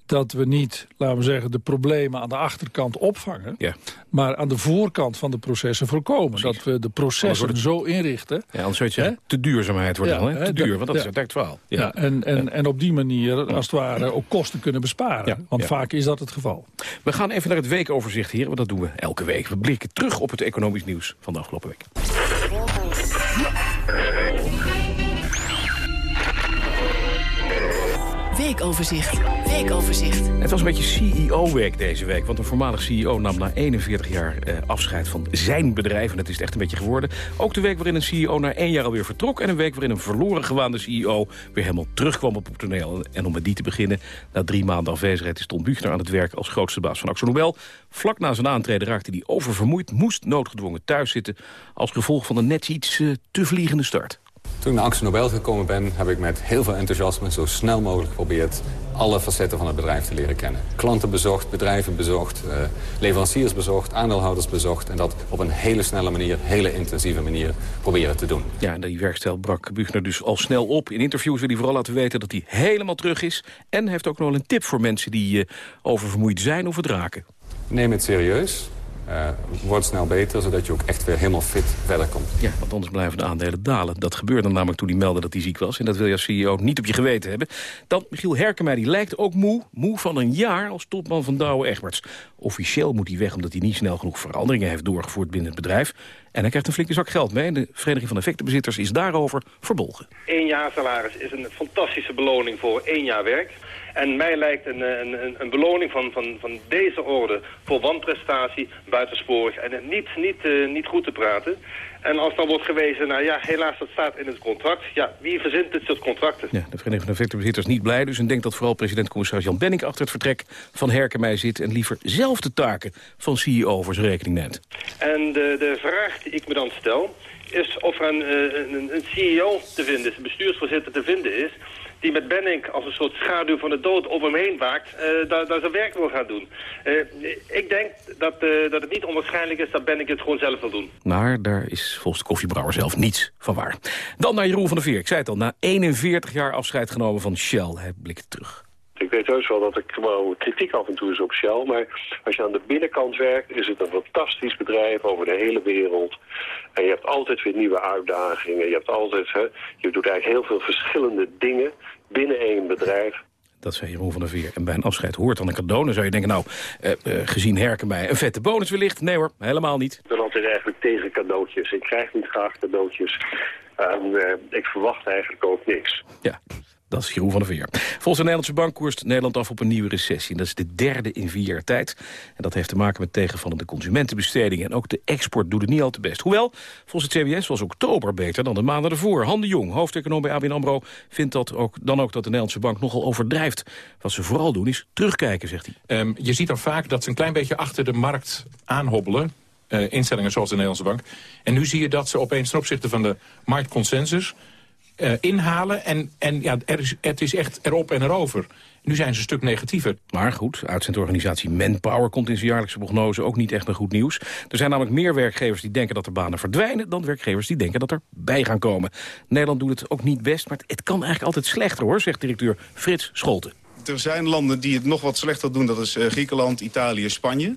dat we niet, laten we zeggen, de problemen aan de achterkant opvangen... Ja. maar aan de voorkant van de processen voorkomen. Precies. Dat we de processen het... zo inrichten... Ja, anders zou je zeggen, te duurzaamheid wordt ja, dan, hè? te duur, want dat is het direct verhaal. Ja, ja en, en, en op die manier, als het ware, ook kosten kunnen besparen. Want vaak is dat het geval. We gaan even naar het weekoverzicht hier, want dat doen we elke week. We blikken terug op het economisch nieuws van de afgelopen week. Weekoverzicht. Weekoverzicht. Het was een beetje CEO-week deze week. Want een voormalig CEO nam na 41 jaar eh, afscheid van zijn bedrijf. En dat is het echt een beetje geworden. Ook de week waarin een CEO na één jaar alweer vertrok. En een week waarin een verloren gewaande CEO weer helemaal terugkwam op het toneel. En om met die te beginnen, na drie maanden afwezigheid... is Ton Buchner aan het werk als grootste baas van Axel Nobel. Vlak na zijn aantreden raakte hij oververmoeid. Moest noodgedwongen thuis zitten. Als gevolg van een net iets uh, te vliegende start. Toen ik naar Axel Nobel gekomen ben, heb ik met heel veel enthousiasme zo snel mogelijk geprobeerd alle facetten van het bedrijf te leren kennen. Klanten bezocht, bedrijven bezocht, uh, leveranciers bezocht, aandeelhouders bezocht. En dat op een hele snelle manier, hele intensieve manier proberen te doen. Ja, en die werkstijl brak Buchner dus al snel op. In interviews wil hij vooral laten weten dat hij helemaal terug is. En heeft ook nog wel een tip voor mensen die uh, oververmoeid zijn of het raken. Neem het serieus. Uh, wordt snel beter, zodat je ook echt weer helemaal fit verder komt. Ja, want anders blijven de aandelen dalen. Dat gebeurde namelijk toen hij meldde dat hij ziek was. En dat wil je als CEO niet op je geweten hebben. Dan Michiel Herkema, die lijkt ook moe. Moe van een jaar als topman van Douwe Egberts. Officieel moet hij weg omdat hij niet snel genoeg veranderingen heeft doorgevoerd binnen het bedrijf. En hij krijgt een flinke zak geld mee. De Vereniging van Effectenbezitters is daarover verbolgen. Eén jaar salaris is een fantastische beloning voor één jaar werk. En mij lijkt een, een, een beloning van, van, van deze orde voor wanprestatie buitensporig en niet, niet, uh, niet goed te praten. En als dan wordt gewezen, nou ja, helaas, dat staat in het contract. Ja, wie verzint dit soort contracten? Ja, de Vereniging van Effectenbezitters niet blij dus... en denkt dat vooral president-commissaris Jan Benning achter het vertrek van Herkenmij zit... en liever zelf de taken van CEO voor zijn rekening neemt. En de, de vraag die ik me dan stel is of er een, een, een CEO te vinden is, een bestuursvoorzitter te vinden is die met Benning als een soort schaduw van de dood over hem heen waakt, uh, daar, daar zijn werk wil gaan doen. Uh, ik denk dat, uh, dat het niet onwaarschijnlijk is dat Benning het gewoon zelf wil doen. Maar daar is volgens de koffiebrouwer zelf niets van waar. Dan naar Jeroen van der Veer. Ik zei het al, na 41 jaar afscheid genomen van Shell. Hij blikt terug. Ik weet heus wel dat ik gewoon kritiek af en toe is op Shell. Maar als je aan de binnenkant werkt, is het een fantastisch bedrijf over de hele wereld. En je hebt altijd weer nieuwe uitdagingen. Je, hebt altijd, hè, je doet eigenlijk heel veel verschillende dingen binnen één bedrijf. Dat zei Jeroen van der Veer. En bij een afscheid hoort dan een cadeau. Dan zou je denken, nou, eh, eh, gezien Herken bij een vette bonus wellicht. Nee hoor, helemaal niet. Ik ben altijd eigenlijk tegen cadeautjes. Ik krijg niet graag cadeautjes. En uh, ik verwacht eigenlijk ook niks. Ja, Dat is Jeroen van der Veer. Volgens de Nederlandse bank koerst Nederland af op een nieuwe recessie. Dat is de derde in vier jaar tijd. En dat heeft te maken met tegenvallende consumentenbestedingen. En ook de export doet het niet al te best. Hoewel, volgens het CBS was oktober beter dan de maanden ervoor. Han de Jong, hoofdeconoom bij ABN AMRO, vindt dat ook, dan ook dat de Nederlandse bank nogal overdrijft. Wat ze vooral doen is terugkijken, zegt hij. Um, je ziet dan vaak dat ze een klein beetje achter de markt aanhobbelen. Uh, instellingen zoals de Nederlandse bank. En nu zie je dat ze opeens ten opzichte van de marktconsensus uh, inhalen. En, en ja, er is, het is echt erop en erover. Nu zijn ze een stuk negatiever. Maar goed, uitzendorganisatie Manpower komt in zijn jaarlijkse prognose ook niet echt met goed nieuws. Er zijn namelijk meer werkgevers die denken dat er banen verdwijnen... dan werkgevers die denken dat er bij gaan komen. Nederland doet het ook niet best, maar het kan eigenlijk altijd slechter, hoor... zegt directeur Frits Scholten. Er zijn landen die het nog wat slechter doen. Dat is uh, Griekenland, Italië, Spanje.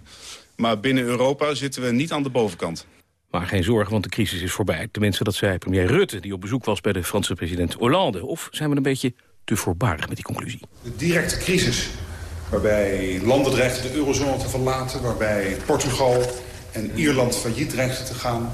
Maar binnen Europa zitten we niet aan de bovenkant. Maar geen zorgen, want de crisis is voorbij. Tenminste, dat zei premier Rutte, die op bezoek was bij de Franse president Hollande. Of zijn we een beetje te voorbarig met die conclusie? De directe crisis, waarbij landen dreigden de eurozone te verlaten... waarbij Portugal en Ierland failliet dreigden te gaan...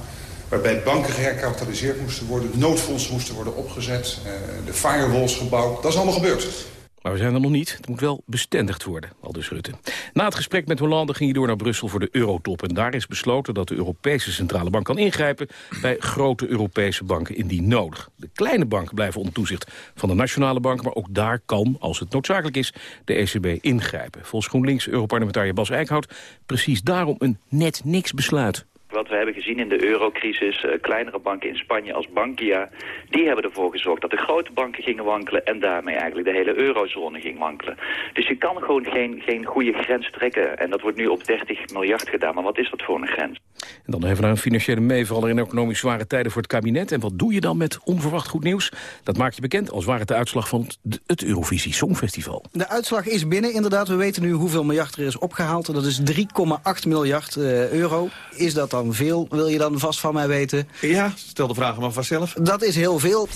waarbij banken geherkapitaliseerd moesten worden... noodfondsen moesten worden opgezet, de firewalls gebouwd. Dat is allemaal gebeurd. Maar we zijn er nog niet. Het moet wel bestendigd worden, al dus Rutte. Na het gesprek met Hollande ging hij door naar Brussel voor de eurotop. En daar is besloten dat de Europese Centrale Bank kan ingrijpen... bij grote Europese banken indien nodig. De kleine banken blijven onder toezicht van de Nationale Bank... maar ook daar kan, als het noodzakelijk is, de ECB ingrijpen. Volgens GroenLinks-Europarlementariër Bas Eickhout... precies daarom een net niks besluit. Wat we hebben gezien in de eurocrisis, uh, kleinere banken in Spanje als Bankia... die hebben ervoor gezorgd dat de grote banken gingen wankelen... en daarmee eigenlijk de hele eurozone ging wankelen. Dus je kan gewoon geen, geen goede grens trekken. En dat wordt nu op 30 miljard gedaan. Maar wat is dat voor een grens? En dan even naar een financiële meevaller in economisch zware tijden voor het kabinet. En wat doe je dan met onverwacht goed nieuws? Dat maak je bekend als waar het de uitslag van het, het Eurovisie Songfestival. De uitslag is binnen, inderdaad. We weten nu hoeveel miljard er is opgehaald. Dat is 3,8 miljard uh, euro. Is dat dan veel, wil je dan vast van mij weten? Ja, stel de vragen maar vast zelf. Dat is heel veel.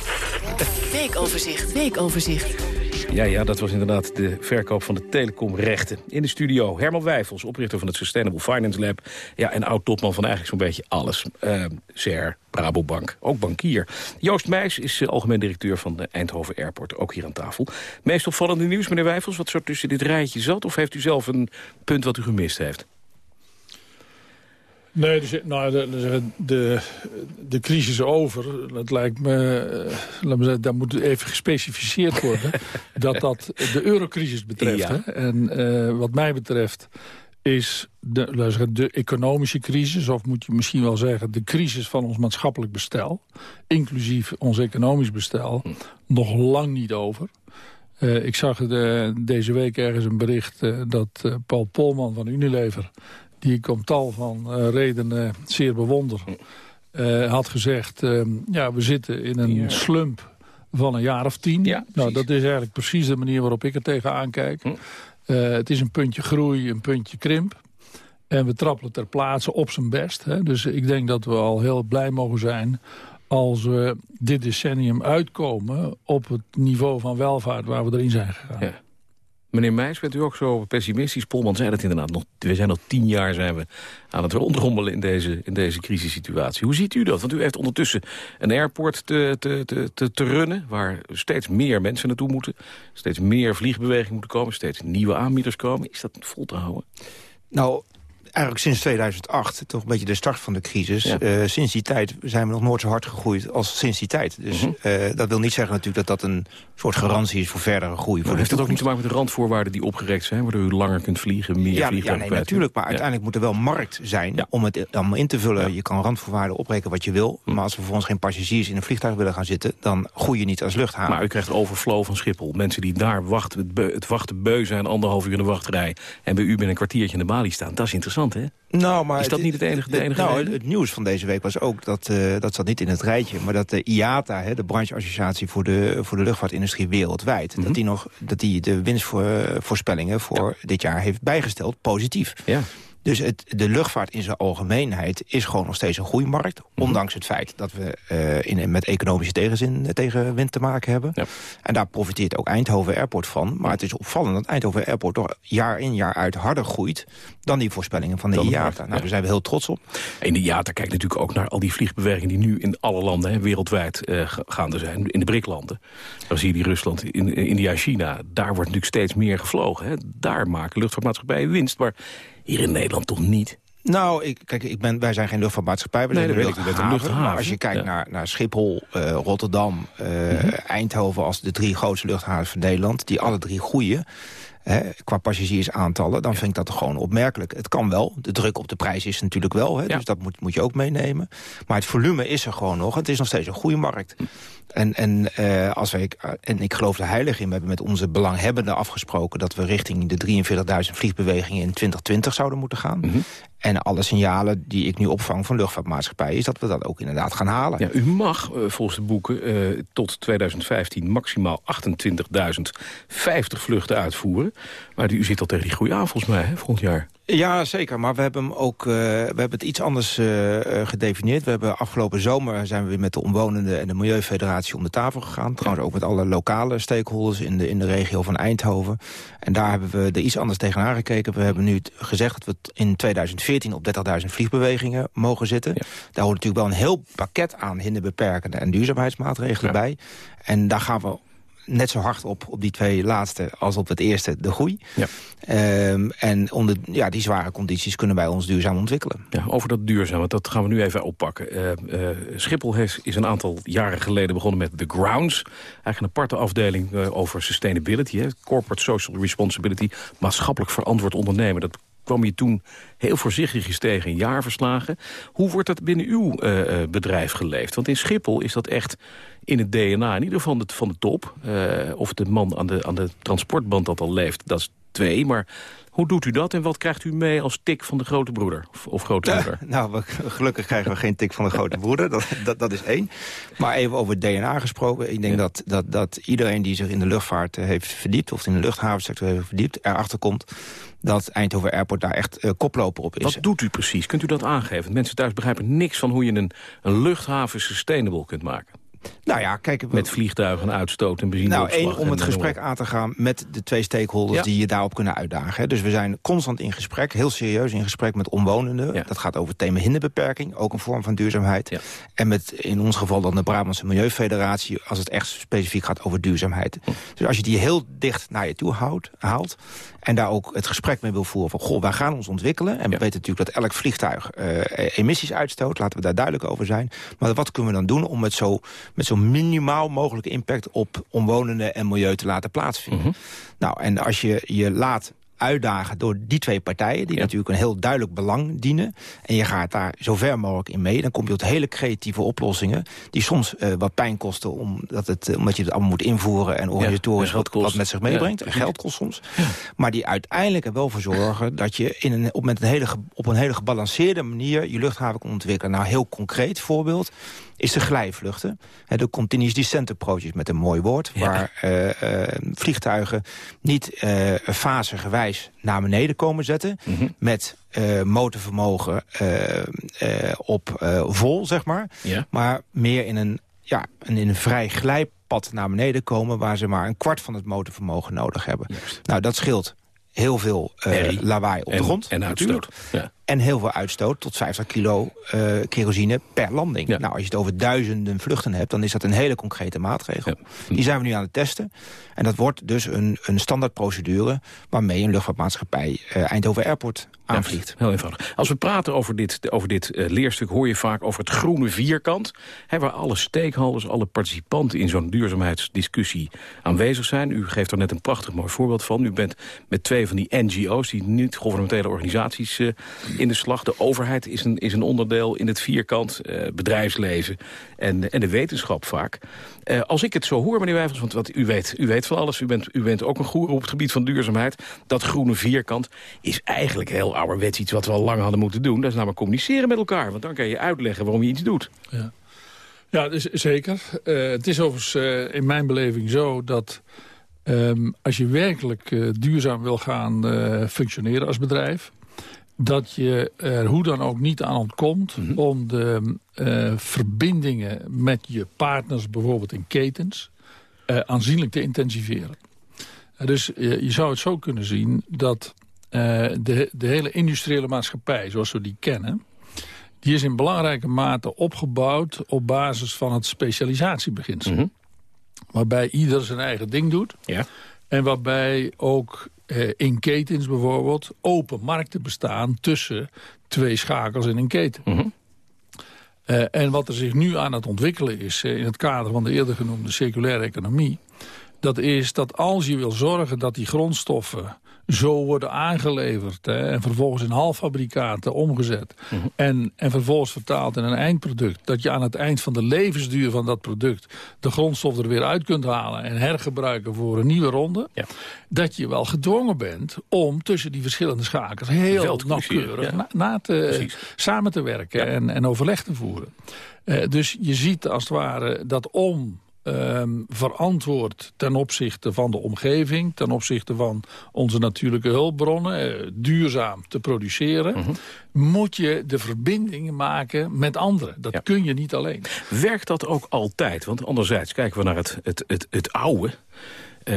Weekoverzicht, weekoverzicht. Ja, ja, dat was inderdaad de verkoop van de telecomrechten. In de studio Herman Wijfels, oprichter van het Sustainable Finance Lab. Ja, en oud-topman van eigenlijk zo'n beetje alles. Uh, SER, Rabobank, ook bankier. Joost Meijs is uh, algemeen directeur van de Eindhoven Airport, ook hier aan tafel. Meest opvallende nieuws, meneer Wijfels, wat zo tussen dit rijtje zat? Of heeft u zelf een punt wat u gemist heeft? Nee, dus, nou, de, de, de crisis is over. Dat lijkt me, laat me zeggen, dat moet even gespecificeerd worden... dat dat de eurocrisis betreft. Ja. Hè? En uh, wat mij betreft is de, laat zeggen, de economische crisis... of moet je misschien wel zeggen de crisis van ons maatschappelijk bestel... inclusief ons economisch bestel, hm. nog lang niet over... Uh, ik zag de, deze week ergens een bericht uh, dat Paul Polman van Unilever die ik om tal van uh, redenen zeer bewonder, uh, had gezegd... Uh, ja, we zitten in een slump van een jaar of tien. Ja, nou, dat is eigenlijk precies de manier waarop ik er tegenaan kijk. Hm. het is een puntje groei, een puntje krimp. En we trappelen ter plaatse op zijn best. Hè. Dus ik denk dat we al heel blij mogen zijn als we dit decennium uitkomen op het niveau van welvaart waar we erin zijn gegaan. Ja. Meneer Meijs, bent u ook zo pessimistisch? Polman zei dat inderdaad. Nog, we zijn nog tien jaar zijn we aan het rondrommelen in deze, in deze crisissituatie. Hoe ziet u dat? Want u heeft ondertussen een airport te, te, te, te, te runnen... waar steeds meer mensen naartoe moeten. Steeds meer vliegbeweging moeten komen. Steeds nieuwe aanbieders komen. Is dat vol te houden? Nou, eigenlijk sinds 2008, toch een beetje de start van de crisis. Ja. Uh, sinds die tijd zijn we nog nooit zo hard gegroeid als sinds die tijd. Dus Mhm. uh, dat wil niet zeggen natuurlijk dat dat een soort garantie is voor verdere groei. Voor Maar heeft dat ook niet te maken met de randvoorwaarden die opgerekt zijn... waardoor u langer kunt vliegen, meer Ja, ja vliegtuigen nee, natuurlijk. Maar Ja. uiteindelijk moet er wel markt zijn om het allemaal in te vullen. Je kan randvoorwaarden opbreken wat je wil. Hm. Maar als er vervolgens geen passagiers in een vliegtuig willen gaan zitten... dan groei je niet als luchthaven. Maar u krijgt overflow van Schiphol. Mensen die daar wachten, het wachten beu zijn, anderhalf uur in de wachtrij... en bij u binnen een kwartiertje in de balie staan. Dat is interessant, hè? Nou, maar Is dat niet het enige, de enige nou, het nieuws van deze week was ook, dat, eh, dat zat niet in het rijtje... maar dat de IATA, hè, de brancheassociatie voor de, voor de luchtvaartindustrie wereldwijd... Mhm. dat, die nog, dat die de winstvoorspellingen voor dit jaar heeft bijgesteld, positief. Ja. Dus het, de luchtvaart in zijn algemeenheid is gewoon nog steeds een groeimarkt. Mhm. Ondanks het feit dat we uh, in, met economische tegenzin, uh, tegenwind te maken hebben. Ja. En daar profiteert ook Eindhoven Airport van. Maar het is opvallend dat Eindhoven Airport toch jaar in jaar uit harder groeit... dan die voorspellingen van de IATA. Nou, daar zijn we heel trots op. En de IATA kijkt natuurlijk ook naar al die vliegbewegingen... die nu in alle landen hè, wereldwijd uh, gaande zijn. In de BRIC-landen. Brazilië, Rusland, in, India, China. Daar wordt natuurlijk steeds meer gevlogen. Hè. Daar maken luchtvaartmaatschappijen winst. Maar hier in Nederland toch niet? Nou, ik, kijk, ik ben, wij zijn geen luchtvaartmaatschappij. We nee, zijn luchthaven. luchthaven. Maar als je kijkt ja. naar, naar Schiphol, uh, Rotterdam, uh, mm Mhm. -hmm. Eindhoven... als de drie grootste luchthavens van Nederland... die alle drie groeien... Hè, qua passagiersaantallen, dan ja. vind ik dat gewoon opmerkelijk. Het kan wel, de druk op de prijs is natuurlijk wel, hè, ja. dus dat moet, moet je ook meenemen. Maar het volume is er gewoon nog, het is nog steeds een goede markt. En, en, uh, als wij, en ik geloof er heilig in, we hebben met onze belanghebbenden afgesproken... dat we richting de 43.000 vliegbewegingen in 2020 zouden moeten gaan. Mhm. Mm -hmm. En alle signalen die ik nu opvang van luchtvaartmaatschappijen... is dat we dat ook inderdaad gaan halen. Ja, u mag uh, volgens de boeken uh, tot 2015 maximaal 28.050 vluchten uitvoeren. Maar u zit al tegen die groei aan volgens mij, hè, volgend jaar. Ja, zeker. Maar we hebben, hem ook, uh, we hebben het iets anders uh, gedefinieerd. We hebben afgelopen zomer zijn we weer met de omwonenden en de Milieufederatie om de tafel gegaan. Trouwens ook met alle lokale stakeholders in de, in de regio van Eindhoven. En daar hebben we er iets anders tegenaan gekeken. We hebben nu gezegd dat we in 2014 op 30.000 vliegbewegingen mogen zitten. Ja. Daar hoort natuurlijk wel een heel pakket aan hinderbeperkende en duurzaamheidsmaatregelen ja. bij. En daar gaan we net zo hard op, op die twee laatste als op het eerste, de groei. Ja. Um, en onder ja, die zware condities kunnen wij ons duurzaam ontwikkelen. Ja, over dat duurzaam, want dat gaan we nu even oppakken. Uh, uh, Schiphol heeft, is een aantal jaren geleden begonnen met The Grounds. Eigenlijk een aparte afdeling uh, over sustainability, hè, corporate social responsibility, maatschappelijk verantwoord ondernemen. Dat kwam je toen heel voorzichtig tegen in jaarverslagen. Hoe wordt dat binnen uw uh, bedrijf geleefd? Want in Schiphol is dat echt in het DNA, in ieder geval van de top. Uh, of de man aan de, aan de transportband dat al leeft, dat is twee. Maar hoe doet u dat en wat krijgt u mee als tik van de grote broeder? Of, of grote moeder? Uh, nou, we, gelukkig krijgen we geen tik van de grote broeder. Dat, dat, dat is één. Maar even over DNA gesproken. Ik denk ja. dat, dat, dat iedereen die zich in de luchtvaart heeft verdiept... of in de luchthavensector heeft verdiept, erachter komt dat Eindhoven Airport daar echt uh, koploper op is. Wat doet u precies? Kunt u dat aangeven? Mensen thuis begrijpen niks van hoe je een, een luchthaven sustainable kunt maken. Nou ja, kijk... Met vliegtuigen, uitstoot en benzine. Nou, één, om het gesprek aan te gaan met de twee stakeholders... Ja. die je daarop kunnen uitdagen. Dus we zijn constant in gesprek, heel serieus in gesprek met omwonenden. Ja. Dat gaat over het thema hinderbeperking, ook een vorm van duurzaamheid. Ja. En met in ons geval dan de Brabantse Milieufederatie... als het echt specifiek gaat over duurzaamheid. Dus als je die heel dicht naar je toe houdt, haalt... en daar ook het gesprek mee wil voeren van... goh, wij gaan ons ontwikkelen. En we weten natuurlijk dat elk vliegtuig uh, emissies uitstoot. Laten we daar duidelijk over zijn. Maar wat kunnen we dan doen om het zo met zo minimaal mogelijke impact op omwonenden en milieu te laten plaatsvinden. Mhm. Mm -hmm. Nou, en als je je laat uitdagen door die twee partijen... die ja. natuurlijk een heel duidelijk belang dienen... en je gaat daar zo ver mogelijk in mee... dan kom je tot hele creatieve oplossingen... die soms uh, wat pijn kosten omdat, het, omdat je het allemaal moet invoeren... en organisatorisch ja, wat, wat met zich meebrengt. Ja, geld kost soms. Maar die uiteindelijk er wel voor zorgen... dat je in een, op, met een hele, op een hele gebalanceerde manier... je luchthaven kan ontwikkelen. Nou, heel concreet voorbeeld is de glijvluchten. De continuous descent approaches met een mooi woord... Ja. waar uh, uh, vliegtuigen niet uh, fasegewijs naar beneden komen zetten... Mhm. Mm -hmm. met motorvermogen op vol, zeg maar. Ja. Maar meer in een, ja, in een vrij glijpad naar beneden komen... waar ze maar een kwart van het motorvermogen nodig hebben. Juist. Nou, dat scheelt heel veel uh, lawaai op en, de grond. En uitstoot. Ja. En heel veel uitstoot, tot 50 kilo uh, kerosine per landing. Ja. Nou, als je het over duizenden vluchten hebt... dan is dat een hele concrete maatregel. Ja. Die zijn we nu aan het testen. En dat wordt dus een, een standaardprocedure... waarmee een luchtvaartmaatschappij uh, Eindhoven Airport aanvliegt. Ja, heel eenvoudig. Als we praten over dit, over dit uh, leerstuk... hoor je vaak over het groene vierkant... Hè, waar alle stakeholders, alle participanten... in zo'n duurzaamheidsdiscussie aanwezig zijn. U geeft er net een prachtig mooi voorbeeld van. U bent met twee van die NGO's, die niet-governementele organisaties... In de slag. De overheid is een, is een onderdeel in het vierkant. Uh, bedrijfsleven en, en de wetenschap vaak. Uh, als ik het zo hoor, meneer Wijfels, want wat u weet, u weet van alles. U bent, u bent ook een goeroe op het gebied van duurzaamheid. Dat groene vierkant is eigenlijk heel ouderwets iets wat we al lang hadden moeten doen. Dat is namelijk communiceren met elkaar. Want dan kan je uitleggen waarom je iets doet. Ja, ja dus zeker. Uh, het is overigens in mijn beleving zo dat... Um, als je werkelijk duurzaam wil gaan functioneren als bedrijf dat je er hoe dan ook niet aan ontkomt... Mhm. om de eh, verbindingen met je partners, bijvoorbeeld in ketens... eh, aanzienlijk te intensiveren. Dus eh, je zou het zo kunnen zien dat de, de hele industriële maatschappij... zoals we die kennen, die is in belangrijke mate opgebouwd... op basis van het specialisatiebeginsel. Waarbij ieder zijn eigen ding doet. Ja. En waarbij ook eh, in ketens bijvoorbeeld open markten bestaan... tussen twee schakels in een keten. Eh, en wat er zich nu aan het ontwikkelen is... eh, in het kader van de eerder genoemde circulaire economie... dat is dat als je wil zorgen dat die grondstoffen zo worden aangeleverd... Hè, en vervolgens in halffabrikaten omgezet... en, en vervolgens vertaald in een eindproduct... dat je aan het eind van de levensduur van dat product... de grondstof er weer uit kunt halen en hergebruiken voor een nieuwe ronde... dat je wel gedwongen bent om tussen die verschillende schakels... heel nauwkeurig ja. na, na te, samen te werken en, en overleg te voeren. Eh, dus je ziet als het ware dat om ehm, verantwoord ten opzichte van de omgeving... ten opzichte van onze natuurlijke hulpbronnen... eh, duurzaam te produceren... Mhm. moet je de verbinding maken met anderen. Dat kun je niet alleen. Werkt dat ook altijd? Want anderzijds kijken we naar het, het, het, het oude... eh,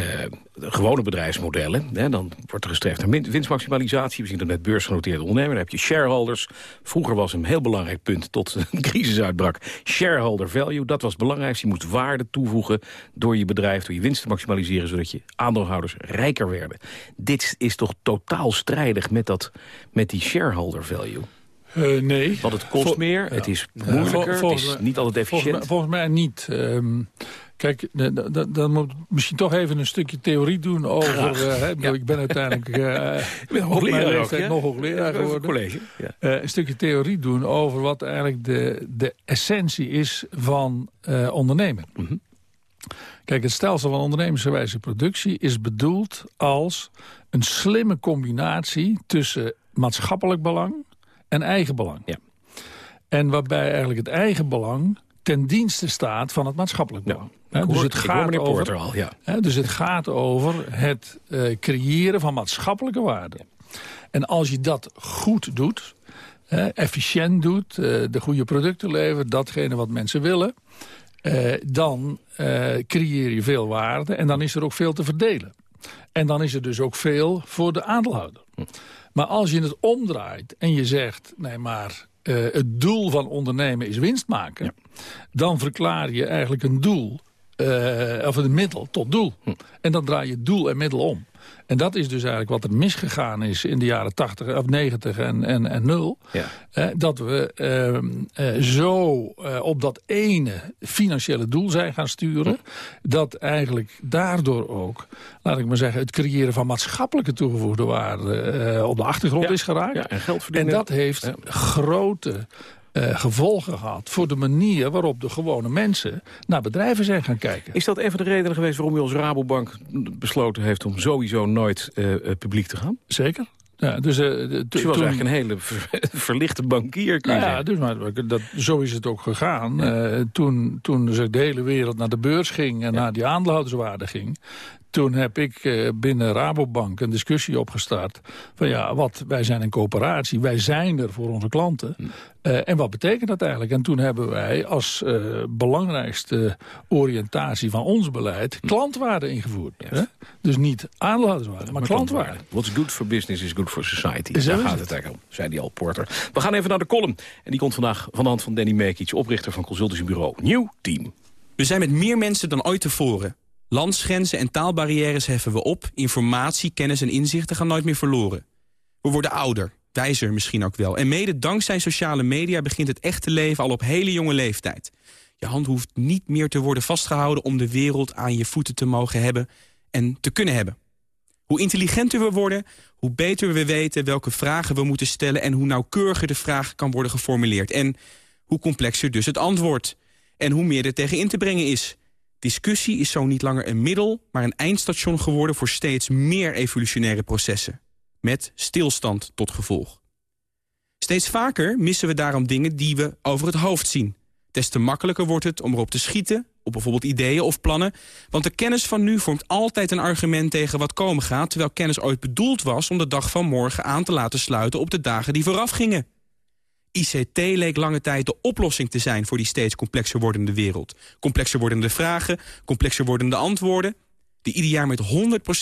de gewone bedrijfsmodellen. Hè, dan wordt er gestreefd naar winstmaximalisatie. We zien dat met beursgenoteerde ondernemers. Dan heb je shareholders. Vroeger was een heel belangrijk punt tot een crisis uitbrak. Shareholder value, dat was belangrijk. Je moest waarde toevoegen door je bedrijf, door je winst te maximaliseren... zodat je aandeelhouders rijker werden. Dit is toch totaal strijdig met, dat, met die shareholder value? Eh, nee. Want het kost Vol- meer, ja. het is moeilijker, vol- het is niet altijd Volgens mij, efficiënt. volgens mij niet. Ehm, kijk, dan moet ik misschien toch even een stukje theorie doen over... Eh, hè, ik ben uiteindelijk eh bent op mijn ook, leeftijd ja? nog hoogleraar geworden. college, ja. Eh, een stukje theorie doen over wat eigenlijk de, de essentie is van ondernemen. Mhm. Kijk, het stelsel van ondernemersgewijze productie is bedoeld als een slimme combinatie tussen maatschappelijk belang en eigenbelang. Ja. En waarbij eigenlijk het eigenbelang ten dienste staat van het maatschappelijk belang. Ik dus het gaat over, al, ja. hè, dus het gaat over het eh, creëren van maatschappelijke waarden. En als je dat goed doet, efficiënt doet, eh, de goede producten levert, datgene wat mensen willen, eh, dan creëer je veel waarde en dan is er ook veel te verdelen. En dan is er dus ook veel voor de aandeelhouder. Maar als je het omdraait en je zegt, nee maar eh, het doel van ondernemen is winst maken... dan verklaar je eigenlijk een doel, eh, of een middel tot doel. En dan draai je doel en middel om. En dat is dus eigenlijk wat er misgegaan is in de jaren 80 of 90 en, en, en 0. Eh, dat we ehm, eh, zo eh, op dat ene financiële doel zijn gaan sturen... dat eigenlijk daardoor ook, laat ik maar zeggen... het creëren van maatschappelijke toegevoegde waarde eh, op de achtergrond is geraakt. ja, en geld en dat heeft grote eh, gevolgen gehad voor de manier waarop de gewone mensen naar bedrijven zijn gaan kijken. Is dat een van de redenen geweest waarom u als Rabobank besloten heeft om sowieso nooit eh, eh, publiek te gaan? Zeker. Ja, dus, eh, de- Dus u was toen- eigenlijk een hele ver- verlichte bankier, Nou ja, dus maar, dat, zo is het ook gegaan. Toen, toen zeg, de hele wereld naar de beurs ging en naar die aandeelhouderswaarde ging... toen heb ik eh, binnen Rabobank een discussie opgestart... van ja, wat, wij zijn een coöperatie, wij zijn er voor onze klanten. Eh, en wat betekent dat eigenlijk? En toen hebben wij als eh, belangrijkste oriëntatie van ons beleid... klantwaarde ingevoerd. Hè? Dus niet aandeelhouderswaarde, maar, klantwaarde. What's good for business is good for society. Zo Daar gaat het. het eigenlijk om, zei die al Porter. We gaan even naar de column. En die komt vandaag van de hand van Danny Mekic, oprichter van consultancybureau Nieuw Team. We zijn met meer mensen dan ooit tevoren. Landsgrenzen en taalbarrières heffen we op. Informatie, kennis en inzichten gaan nooit meer verloren. We worden ouder, wijzer misschien ook wel. En mede dankzij sociale media begint het echte leven al op hele jonge leeftijd. Je hand hoeft niet meer te worden vastgehouden... om de wereld aan je voeten te mogen hebben en te kunnen hebben. Hoe intelligenter we worden, hoe beter we weten welke vragen we moeten stellen... en hoe nauwkeuriger de vraag kan worden geformuleerd. En hoe complexer dus het antwoord. En hoe meer er tegen in te brengen is. Discussie is zo niet langer een middel, maar een eindstation geworden... voor steeds meer evolutionaire processen. Met stilstand tot gevolg. Steeds vaker missen we daarom dingen die we over het hoofd zien. Des te makkelijker wordt het om erop te schieten, op bijvoorbeeld ideeën of plannen. Want de kennis van nu vormt altijd een argument tegen wat komen gaat... terwijl kennis ooit bedoeld was om de dag van morgen aan te laten sluiten... op de dagen die vooraf gingen. ICT leek lange tijd de oplossing te zijn voor die steeds complexer wordende wereld. Complexer wordende vragen, complexer wordende antwoorden. De ieder jaar met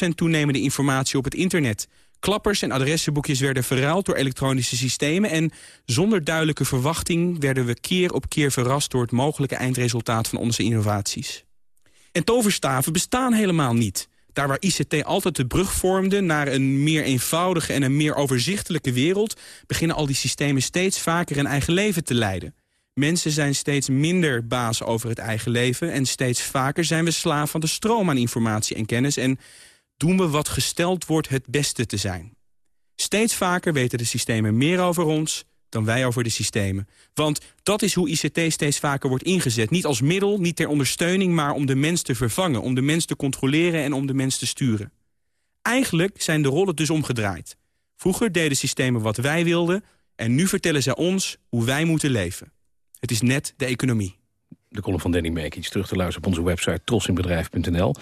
100% toenemende informatie op het internet. Klappers en adressenboekjes werden verruild door elektronische systemen... en zonder duidelijke verwachting werden we keer op keer verrast... door het mogelijke eindresultaat van onze innovaties. En toverstaven bestaan helemaal niet. Daar waar ICT altijd de brug vormde naar een meer eenvoudige en een meer overzichtelijke wereld... beginnen al die systemen steeds vaker een eigen leven te leiden. Mensen zijn steeds minder baas over het eigen leven... en steeds vaker zijn we slaaf van de stroom aan informatie en kennis... en doen we wat gesteld wordt het beste te zijn. Steeds vaker weten de systemen meer over ons dan wij over de systemen. Want dat is hoe ICT steeds vaker wordt ingezet. Niet als middel, niet ter ondersteuning, maar om de mens te vervangen. Om de mens te controleren en om de mens te sturen. Eigenlijk zijn de rollen dus omgedraaid. Vroeger deden systemen wat wij wilden... en nu vertellen zij ons hoe wij moeten leven. Het is net de economie. De column van Danny iets terug te luisteren op onze website trosinbedrijf.nl.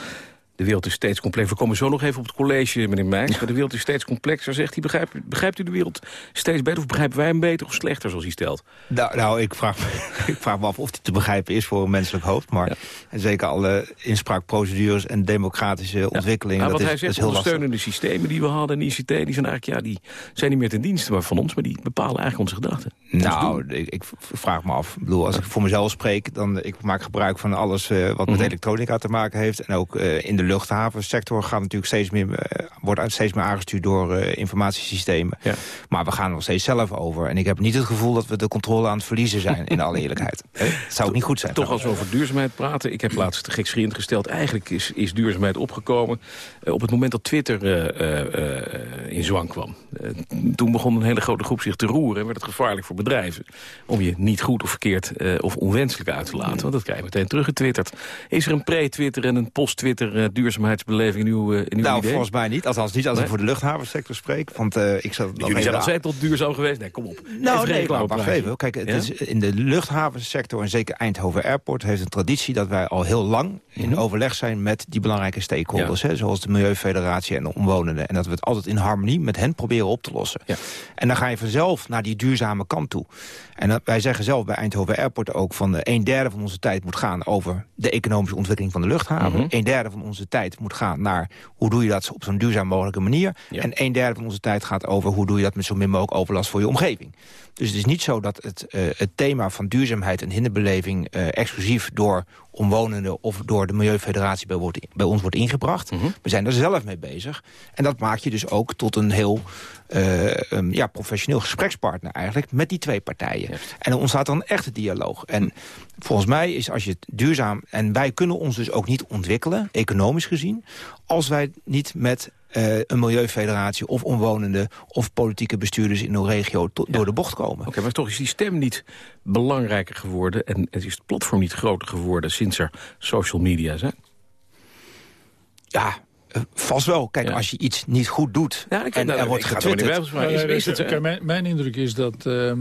De wereld is steeds complexer. We komen zo nog even op het college, meneer Meijs. Maar de wereld is steeds complexer, zegt hij. Begrijpt, begrijpt u de wereld steeds beter of begrijpen wij hem beter of slechter, zoals hij stelt? Nou, nou ik, vraag me, ik vraag me af of die te begrijpen is voor een menselijk hoofd. Maar en zeker alle inspraakprocedures en democratische ontwikkelingen. Wat dat hij is, zegt, dat is heel lastig. ondersteunende systemen die we hadden en ICT... die zijn eigenlijk, ja, die zijn niet meer ten dienste maar van ons... maar die bepalen eigenlijk onze gedachten. Nou, ik, ik vraag me af. Ik bedoel, als ik voor mezelf spreek, dan ik maak gebruik van alles eh, wat met Mhm. elektronica te maken heeft. En ook eh, in de luchthavensector gaat natuurlijk steeds meer, eh, wordt steeds meer aangestuurd door eh, informatiesystemen. Maar we gaan er nog steeds zelf over. En ik heb niet het gevoel dat we de controle aan het verliezen zijn, in alle eerlijkheid. Het zou ook niet goed zijn. Toch als we over duurzaamheid praten. Ik heb laatst gekscherend gesteld. Eigenlijk is, is duurzaamheid opgekomen eh, op het moment dat Twitter eh, eh, eh, in zwang kwam. Eh, toen begon een hele grote groep zich te roeren. En werd het gevaarlijk voor bedrijven. Om je niet goed of verkeerd eh, of onwenselijk uit te laten. Want dat krijg je meteen teruggetwitterd. Is er een pre-Twitter en een post-Twitter eh, duurzaamheidsbeleving in uw, eh, in uw Nou, idee? volgens mij niet. Althans niet als ik voor de luchthavensector spreek. Want eh, ik zat Jullie zijn altijd tot duurzaam geweest. Nee, kom op. Nou, Even nee, maar wacht praatje. even. Kijk, het Ja? is in de luchthavensector en zeker Eindhoven Airport... heeft een traditie dat wij al heel lang in Mhm. overleg zijn... met die belangrijke stakeholders, hè, zoals de Milieufederatie en de omwonenden. En dat we het altijd in harmonie met hen proberen op te lossen. En dan ga je vanzelf naar die duurzame kant toe. En dat- wij zeggen zelf bij Eindhoven Airport ook... van de een derde van onze tijd moet gaan over de economische ontwikkeling van de luchthaven. Mhm. Een derde van onze tijd moet gaan naar hoe doe je dat op zo'n duurzaam mogelijke manier. En een derde van onze tijd gaat over hoe doe je dat met zo min mogelijk overlast voor je omgeving. Dus het is niet zo dat het, eh, het thema van duurzaamheid en hinderbeleving... eh, exclusief door omwonenden of door de Milieufederatie bij, wordt, bij ons wordt ingebracht. We zijn er zelf mee bezig. En dat maakt je dus ook tot een heel um, ja, professioneel gesprekspartner eigenlijk... met die twee partijen. En er ontstaat dan een echte dialoog. En volgens mij is als je het duurzaam... en wij kunnen ons dus ook niet ontwikkelen, economisch gezien... als wij niet met eh, een milieufederatie of omwonenden... of politieke bestuurders in een regio door de bocht komen. Oké, maar toch is die stem niet belangrijker geworden... en het is het platform niet groter geworden sinds er social media zijn? Ja, vast wel. Kijk, als je iets niet goed doet Ja, ik- en nou, er wordt getwitterd... bij is- Ja, is het, kijk, hè? mijn, mijn indruk is dat ehm,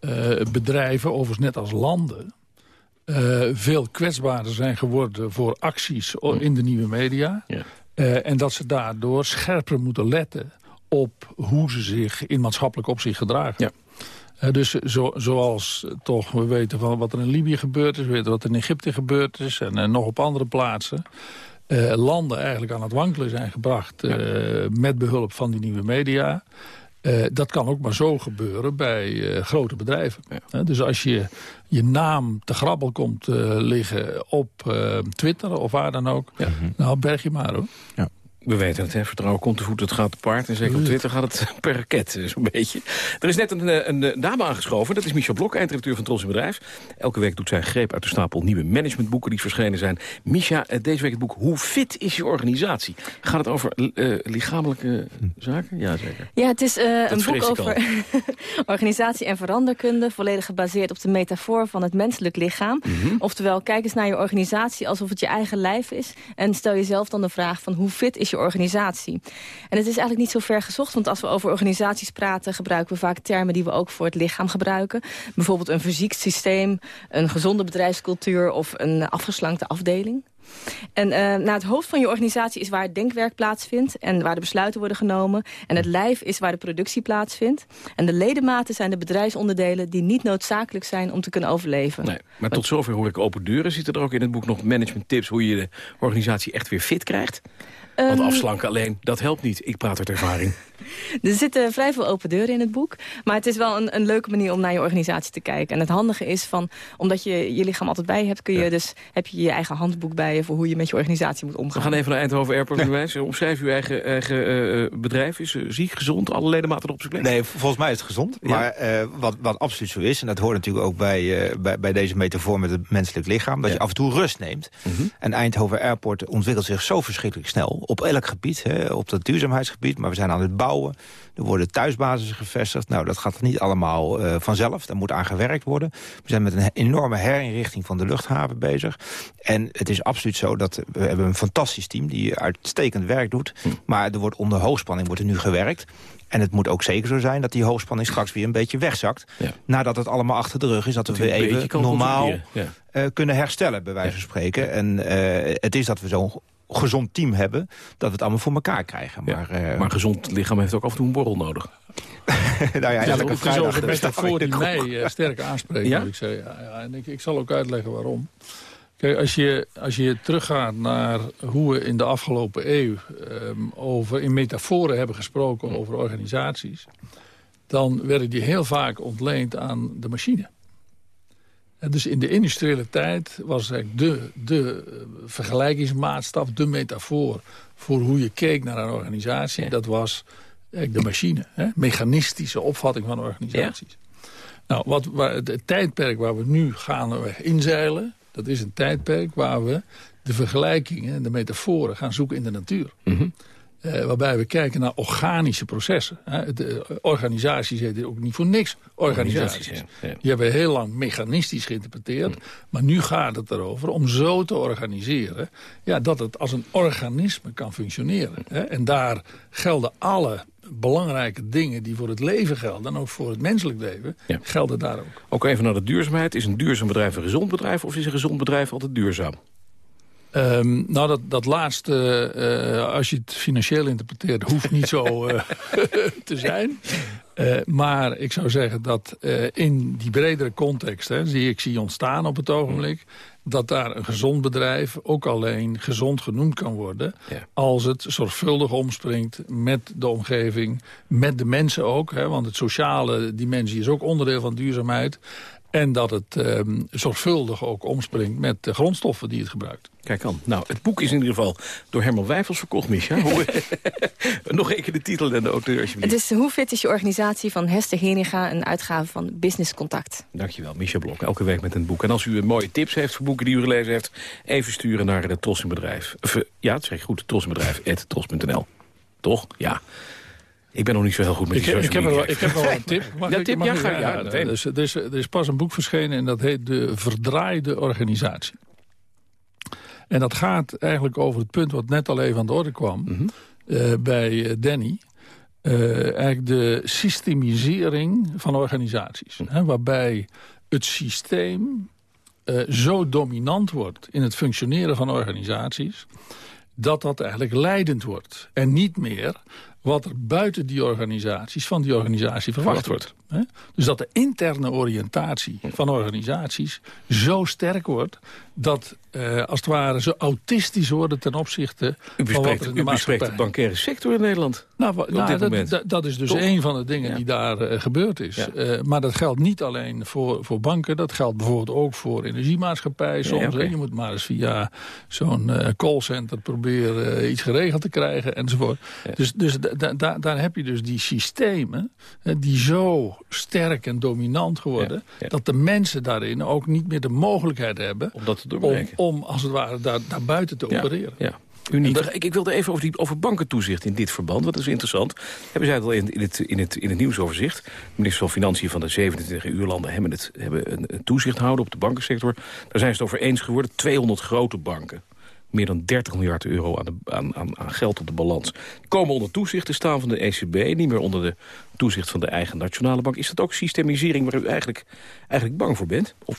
eh, bedrijven, overigens net als landen... eh, veel kwetsbaarder zijn geworden voor acties in de nieuwe media. Eh, en dat ze daardoor scherper moeten letten op hoe ze zich in maatschappelijk opzicht gedragen. Eh, dus zo, zoals toch we weten van wat er in Libië gebeurd is... we weten wat er in Egypte gebeurd is en nog op andere plaatsen... eh, landen eigenlijk aan het wankelen zijn gebracht... eh, met behulp van die nieuwe media... Eh, dat kan ook maar zo gebeuren bij grote bedrijven. Dus als je je naam te grabbel komt liggen op Twitter of waar dan ook... nou, berg je maar hoor. We weten het, hè? vertrouwen komt te voet, het gaat te paard. En zeker op Twitter gaat het per raket, eh, zo'n beetje. Er is net een, eh, een, eh, dame aangeschoven, dat is Michel Blok, eindredacteur van Tros in Bedrijf. Elke week doet zij greep uit de stapel nieuwe managementboeken die verschenen zijn. Misha, eh, deze week het boek Hoe fit is je organisatie? Gaat het over eh, lichamelijke zaken? Ja, zeker. Ja, het is eh, een boek over organisatie en veranderkunde... volledig gebaseerd op de metafoor van het menselijk lichaam. Oftewel, kijk eens naar je organisatie alsof het je eigen lijf is... en stel jezelf dan de vraag van hoe fit is is je organisatie? En het is eigenlijk niet zo ver gezocht, want als we over organisaties praten... gebruiken we vaak termen die we ook voor het lichaam gebruiken. Bijvoorbeeld een fysiek systeem, een gezonde bedrijfscultuur... of een afgeslankte afdeling. En uh, nou, het hoofd van je organisatie is waar het denkwerk plaatsvindt... en waar de besluiten worden genomen. En het lijf is waar de productie plaatsvindt. En de ledematen zijn de bedrijfsonderdelen... die niet noodzakelijk zijn om te kunnen overleven. Nee, maar tot zover hoor ik open deuren. Zitten er ook in het boek nog management tips... hoe je de organisatie echt weer fit krijgt? Want Um, afslanken alleen, dat helpt niet. Ik praat uit ervaring. Er zitten vrij veel open deuren in het boek. Maar het is wel een, een leuke manier om naar je organisatie te kijken. En het handige is van, omdat je je lichaam altijd bij je hebt... Kun je dus, heb je je eigen handboek bij je voor hoe je met je organisatie moet omgaan. We gaan even naar Eindhoven Airport Bewijs. Omschrijf uw eigen, eigen eh, bedrijf. Is uh, ziek, gezond, alle ledematen op zijn plek? Nee, volgens mij is het gezond. Ja. Maar uh, wat, wat absoluut zo is, en dat hoort natuurlijk ook bij, bij, bij, deze metafoor met het menselijk lichaam... dat ja. je af en toe rust neemt. Mm -hmm. En Eindhoven Airport ontwikkelt zich zo verschrikkelijk snel. Op elk gebied, hè, op het duurzaamheidsgebied. Maar we zijn aan het bouwen. Er worden thuisbases gevestigd. Nou, dat gaat niet allemaal uh, vanzelf. Daar moet aan gewerkt worden. We zijn met een enorme herinrichting van de luchthaven bezig. En het is absoluut zo dat we hebben een fantastisch team... die uitstekend werk doet. Hm. Maar er wordt onder hoogspanning wordt er nu gewerkt. En het moet ook zeker zo zijn dat die hoogspanning straks weer een beetje wegzakt. Ja. Nadat het allemaal achter de rug is, dat, dat we weer even normaal ja. uh, kunnen herstellen, bij wijze van spreken. En uh, het is dat we zo'n gezond team hebben, dat we het allemaal voor elkaar krijgen. Maar, ja, uh, maar gezond lichaam heeft ook af en toe een borrel nodig. nou ja, elke het een metafoor die mij uh, sterk aanspreekt, ja? moet ik zeggen. Ja, ja, en ik, ik zal ook uitleggen waarom. Kijk, als je, als je teruggaat naar hoe we in de afgelopen eeuw... Um, over, in metaforen hebben gesproken over organisaties... dan werden die heel vaak ontleend aan de machine. En dus in de industriële tijd was eigenlijk de, de vergelijkingsmaatstaf, de metafoor... voor hoe je keek naar een organisatie. Ja. Dat was de machine, hè? mechanistische opvatting van organisaties. Ja. Nou, wat, waar, het tijdperk waar we nu gaan inzeilen... dat is een tijdperk waar we de vergelijkingen, de metaforen gaan zoeken in de natuur. Mm -hmm. Uh, waarbij we kijken naar organische processen. Hè. De organisaties heten ook niet voor niks organisaties. organisaties ja, ja. Die hebben heel lang mechanistisch geïnterpreteerd. Mm. Maar nu gaat het erover om zo te organiseren... Ja, dat het als een organisme kan functioneren. Hè. En daar gelden alle belangrijke dingen die voor het leven gelden... en ook voor het menselijk leven, ja. gelden daar ook. Ook even naar de duurzaamheid. Is een duurzaam bedrijf een gezond bedrijf... of is een gezond bedrijf altijd duurzaam? Um, nou, dat, dat laatste, uh, als je het financieel interpreteert, hoeft niet zo uh, te zijn. Uh, maar ik zou zeggen dat in die bredere context, hè, die ik zie ontstaan op het ogenblik... dat daar een gezond bedrijf ook alleen gezond genoemd kan worden... Ja. als het zorgvuldig omspringt met de omgeving, met de mensen ook. Hè, want het sociale dimensie is ook onderdeel van duurzaamheid... En dat het um, zorgvuldig ook omspringt met de grondstoffen die het gebruikt. Kijk aan. Nou, het boek is in ieder geval door Herman Wijfels verkocht, Misha. Nog één keer de titel en de auteur, alsjeblieft. Het is Hoe fit is je organisatie van Hester Heringa... een uitgave van Business Contact. Dankjewel, Misha Blok. Elke week met een boek. En als u mooie tips heeft voor boeken die u gelezen heeft... even sturen naar het Trossenbedrijf. Ja, dat zeg goed. Trossenbedrijf.tros.nl. Toch? Ja. Ik ben nog niet zo heel goed met die ik, ik heb, wel, ik heb wel een tip. Mag ja, ik, tip? Mag ja, ik, ga, ja, ja, ja dus, er, is, er is pas een boek verschenen en dat heet De Verdraaide Organisatie. En dat gaat eigenlijk over het punt wat net al even aan de orde kwam... Mm -hmm. uh, bij Danny. Uh, eigenlijk de systemisering van organisaties. Hè, waarbij het systeem uh, zo dominant wordt in het functioneren van organisaties... dat dat eigenlijk leidend wordt. En niet meer wat er buiten die organisaties, van die organisatie verwacht wordt. Hè? Dus dat de interne oriëntatie van organisaties zo sterk wordt... dat uh, als het ware ze autistisch worden ten opzichte van wat er in de U bespreekt de bankaire sector in Nederland nou, nou dat, dat, dat, is dus Toch? een van de dingen ja. die daar uh, gebeurd is. Ja. Uh, maar dat geldt niet alleen voor, voor banken. Dat geldt bijvoorbeeld ook voor energiemaatschappijen soms. Ja, okay. Je moet maar eens via zo'n callcenter proberen iets geregeld te krijgen enzovoort. Dus, dus da, da, daar heb je dus die systemen die zo sterk en dominant geworden... Dat de mensen daarin ook niet meer de mogelijkheid hebben... om, dat te om, om als het ware daar, daar buiten te ja, opereren. Ja. Uniek. Dat, ik, ik, wilde even over, die, over bankentoezicht in dit verband. Wat is interessant. Hebben zij het al in, in, het, in, het, in het nieuwsoverzicht. De minister van Financiën van de 27 uurlanden hebben, het, hebben een, een toezicht houden op de bankensector. Daar zijn ze het over eens geworden. 200 grote banken Meer dan 30 miljard euro aan, de, aan, aan, aan geld op de balans. Komen onder toezicht te staan van de ECB. Niet meer onder de toezicht van de eigen nationale bank. Is dat ook systemisering waar u eigenlijk, eigenlijk bang voor bent? Of,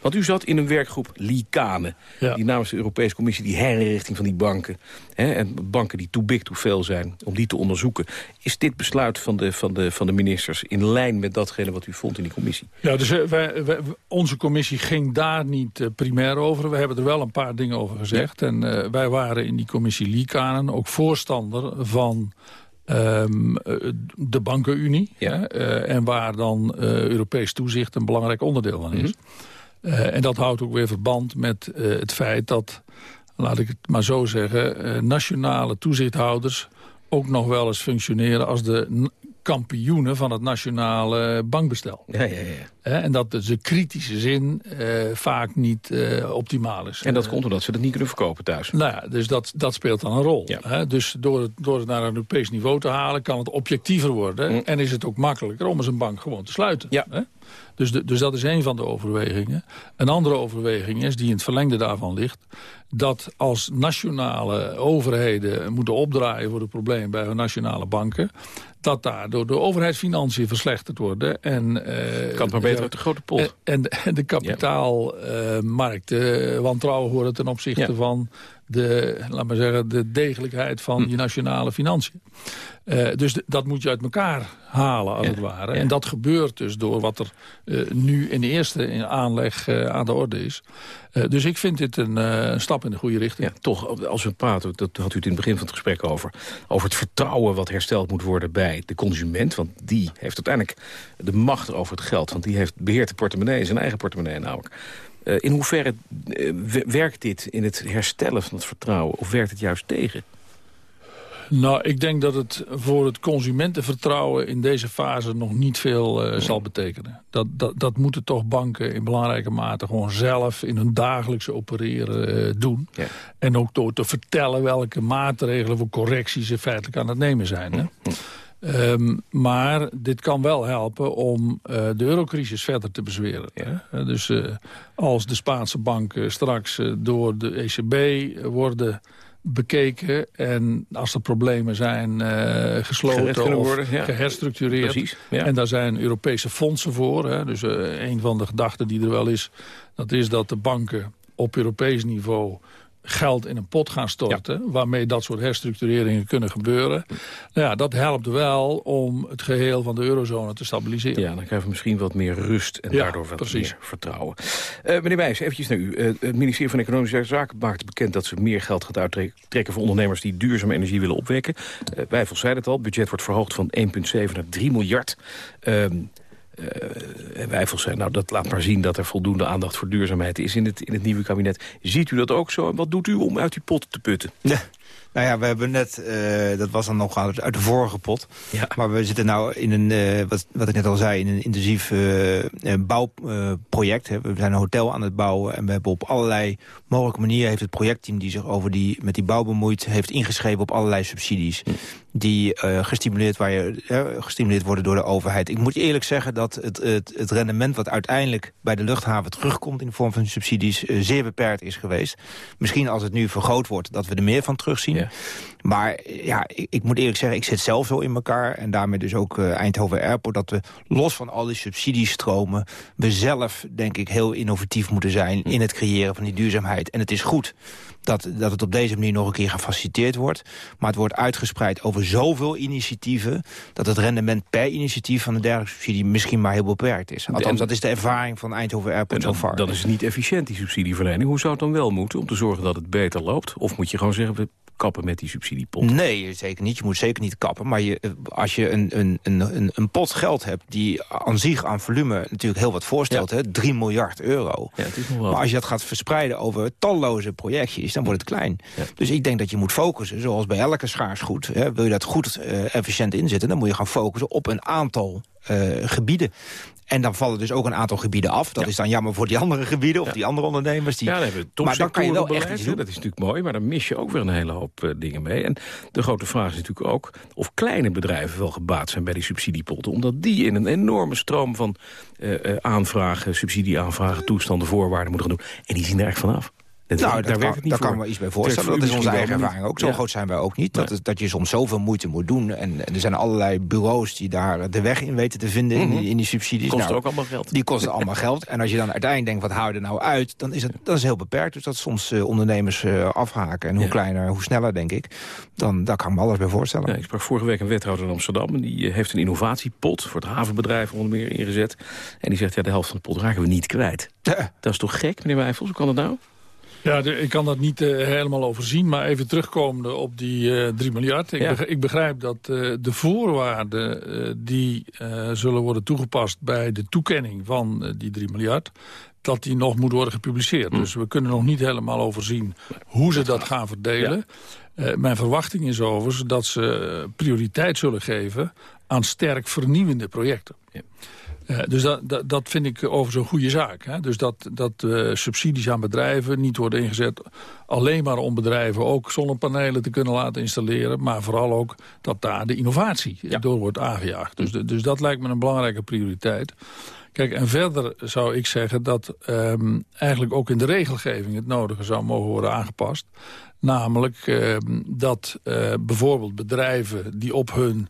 want u zat in een werkgroep Likane. Die namens de Europese Commissie die herinrichting van die banken... Hè, en banken die too big, too veel zijn, om die te onderzoeken. Is dit besluit van de, van, de, van de ministers in lijn met datgene wat u vond in die commissie? Ja, dus eh, wij, wij, onze commissie ging daar niet uh, primair over. We hebben er wel een paar dingen over gezegd. En uh, wij waren in die commissie Liikanen ook voorstander van Um, de bankenunie. Ja. Uh, en waar dan uh, Europees toezicht een belangrijk onderdeel van is. Mm -hmm. uh, en dat houdt ook weer verband met het feit dat, laat ik het maar zo zeggen... nationale toezichthouders ook nog wel eens functioneren als de kampioenen van het nationale bankbestel. Ja, ja, ja. En dat dus de kritische zin uh, vaak niet uh, optimaal is. En dat komt omdat ze dat niet kunnen verkopen thuis. Nou ja, dus dat, dat speelt dan een rol. Ja. Dus door het, door het naar een Europees niveau te halen... kan het objectiever worden. Mm. En is het ook makkelijker om eens een bank gewoon te sluiten. Ja. Hè? Dus, de, dus dat is een van de overwegingen. Een andere overweging is, die in het verlengde daarvan ligt... dat als nationale overheden moeten opdraaien voor de problemen bij hun nationale banken dat daardoor de overheidsfinanciën verslechterd worden. En, uh, kan het maar beter uit de grote pot. En, en de kapitaalmarkten uh, wantrouwen worden ten opzichte ja. van de, laat maar zeggen, de degelijkheid van hm. je nationale financiën. Uh, dus dat moet je uit elkaar halen, als ja, het ware. Ja. En dat gebeurt dus door wat er uh, nu in de eerste in aanleg uh, aan de orde is. dus ik vind dit een stap in de goede richting. Ja, toch, als we praten, dat had u het in het begin van het gesprek over... over het vertrouwen wat hersteld moet worden bij de consument. Want die heeft uiteindelijk de macht over het geld. Want die heeft beheert de portemonnee, zijn eigen portemonnee namelijk. Uh, in hoeverre uh, werkt dit in het herstellen van het vertrouwen... of werkt het juist tegen? Nou, ik denk dat het voor het consumentenvertrouwen in deze fase nog niet veel uh, zal betekenen. Dat, dat, dat moeten toch banken in belangrijke mate gewoon zelf in hun dagelijkse opereren uh, doen. Ja. En ook door te vertellen welke maatregelen voor correcties ze feitelijk aan het nemen zijn. Hè? Um, maar dit kan wel helpen om uh, de eurocrisis verder te bezweren. Ja. Hè? Dus uh, als de Spaanse banken straks uh, door de ECB worden bekeken... en als er problemen zijn gesloten of worden, ja. geherstructureerd... Precies, ja. en daar zijn Europese fondsen voor. Hè? Dus een van de gedachten die er wel is... dat is dat de banken op Europees niveau geld in een pot gaan storten... Ja. waarmee dat soort herstructureringen kunnen gebeuren. Nou ja, dat helpt wel om het geheel van de eurozone te stabiliseren. Ja, dan krijgen we misschien wat meer rust en ja, daardoor wat precies. meer vertrouwen. Uh, meneer Wijs, eventjes naar u. Uh, het ministerie van Economische Zaken maakt bekend... dat ze meer geld gaat uittrekken voor ondernemers die duurzame energie willen opwekken. Uh, Wijfels zei het al, het budget wordt verhoogd van 1,7 naar 3 miljard... Uh, Wijfels zei, nou dat laat maar zien dat er voldoende aandacht voor duurzaamheid is in het, in het nieuwe kabinet. Ziet u dat ook zo en wat doet u om uit die pot te putten? Ja. Nou ja, we hebben net, uh, dat was dan nog uit de vorige pot. Ja. Maar we zitten nou in een, uh, wat, wat ik net al zei, in een intensief uh, bouwproject. we zijn een hotel aan het bouwen en we hebben op allerlei mogelijke manieren... heeft het projectteam die zich over die, met die bouw bemoeit... heeft ingeschreven op allerlei subsidies. Hm. Die gestimuleerd, waar je, gestimuleerd worden door de overheid. Ik moet eerlijk zeggen dat het, het, het rendement wat uiteindelijk bij de luchthaven terugkomt... in de vorm van subsidies zeer beperkt is geweest. Misschien als het nu vergroot wordt dat we er meer van terugzien. Ja. Maar ja, ik, ik, moet eerlijk zeggen, ik zit zelf zo in elkaar... en daarmee dus ook Eindhoven Airport... dat we los van al die subsidiestromen... we zelf, denk ik, heel innovatief moeten zijn... in het creëren van die duurzaamheid. En het is goed dat, dat het op deze manier nog een keer gefaciliteerd wordt. Maar het wordt uitgespreid over zoveel initiatieven... dat het rendement per initiatief van de dergelijke subsidie... misschien maar heel beperkt is. Althans, en, dat is de ervaring van Eindhoven Airport zo far. Dat is niet efficiënt, die subsidieverlening. Hoe zou het dan wel moeten om te zorgen dat het beter loopt? Of moet je gewoon zeggen... we kappen met die subsidiepot? Nee, zeker niet. Je moet zeker niet kappen. Maar je, als je een, een, een, een pot geld hebt die aan zich aan volume natuurlijk heel wat voorstelt, ja. hè, 3 miljard euro. Ja, het is nog wel. Maar als je dat gaat verspreiden over talloze projectjes, dan wordt het klein. Ja. Dus ik denk dat je moet focussen, zoals bij elke schaarsgoed. Hè, wil je dat goed uh, efficiënt inzetten, dan moet je gaan focussen op een aantal uh, gebieden. En dan vallen dus ook een aantal gebieden af. Dat ja. is dan jammer voor die andere gebieden of ja. die andere ondernemers. Die... Ja, dan hebben we maar dan kan je wel echt iets doen. Dat is natuurlijk mooi, maar dan mis je ook weer een hele hoop uh, dingen mee. En de grote vraag is natuurlijk ook of kleine bedrijven wel gebaat zijn bij die subsidiepotten. Omdat die in een enorme stroom van uh, aanvragen, subsidieaanvragen, toestanden, voorwaarden moeten gaan doen. En die zien er echt vanaf. Nou, daar daar, werkt kan, daar kan me iets bij voorstellen. voor Dat is onze eigen ervaring ook. Zo Ja. groot zijn wij ook niet. Dat, dat je soms zoveel moeite moet doen. En, en er zijn allerlei bureaus die daar de weg in weten te vinden in, die, in die subsidies. Kost Nou, ook allemaal geld. Die kosten allemaal geld. En als je dan uiteindelijk denkt, wat hou je er nou uit? Dan is het dat is heel beperkt. Dus dat soms eh, ondernemers eh, afhaken. En hoe Ja. kleiner, hoe sneller, denk ik. Dan daar kan ik me alles bij voorstellen. Ja, ik sprak vorige week een wethouder in Amsterdam. En die eh, heeft een innovatiepot voor het havenbedrijf onder meer ingezet. En die zegt, ja, de helft van de pot raken we niet kwijt. Dat is toch gek, meneer Wijfels? Hoe kan dat nou? Ja, de- ik kan dat niet eh, helemaal overzien, maar even terugkomende op die eh 3 miljard. Ik, Ja. beg- ik begrijp dat eh, de voorwaarden die zullen worden toegepast bij de toekenning van die 3 miljard, dat die nog moet worden gepubliceerd. Hm. Dus we kunnen nog niet helemaal overzien hoe ze dat gaan verdelen. Mijn verwachting is overigens dat ze prioriteit zullen geven aan sterk vernieuwende projecten. Eh, dus dat, dat, dat vind ik overigens een goede zaak. Hè? Dus dat, dat eh, subsidies aan bedrijven niet worden ingezet... alleen maar om bedrijven ook zonnepanelen te kunnen laten installeren... maar vooral ook dat daar de innovatie door wordt aangejaagd. Dus, dus dat lijkt me een belangrijke prioriteit. Kijk, en verder zou ik zeggen dat ehm, eigenlijk ook in de regelgeving... het nodige zou mogen worden aangepast. Namelijk ehm, dat eh, bijvoorbeeld bedrijven die op hun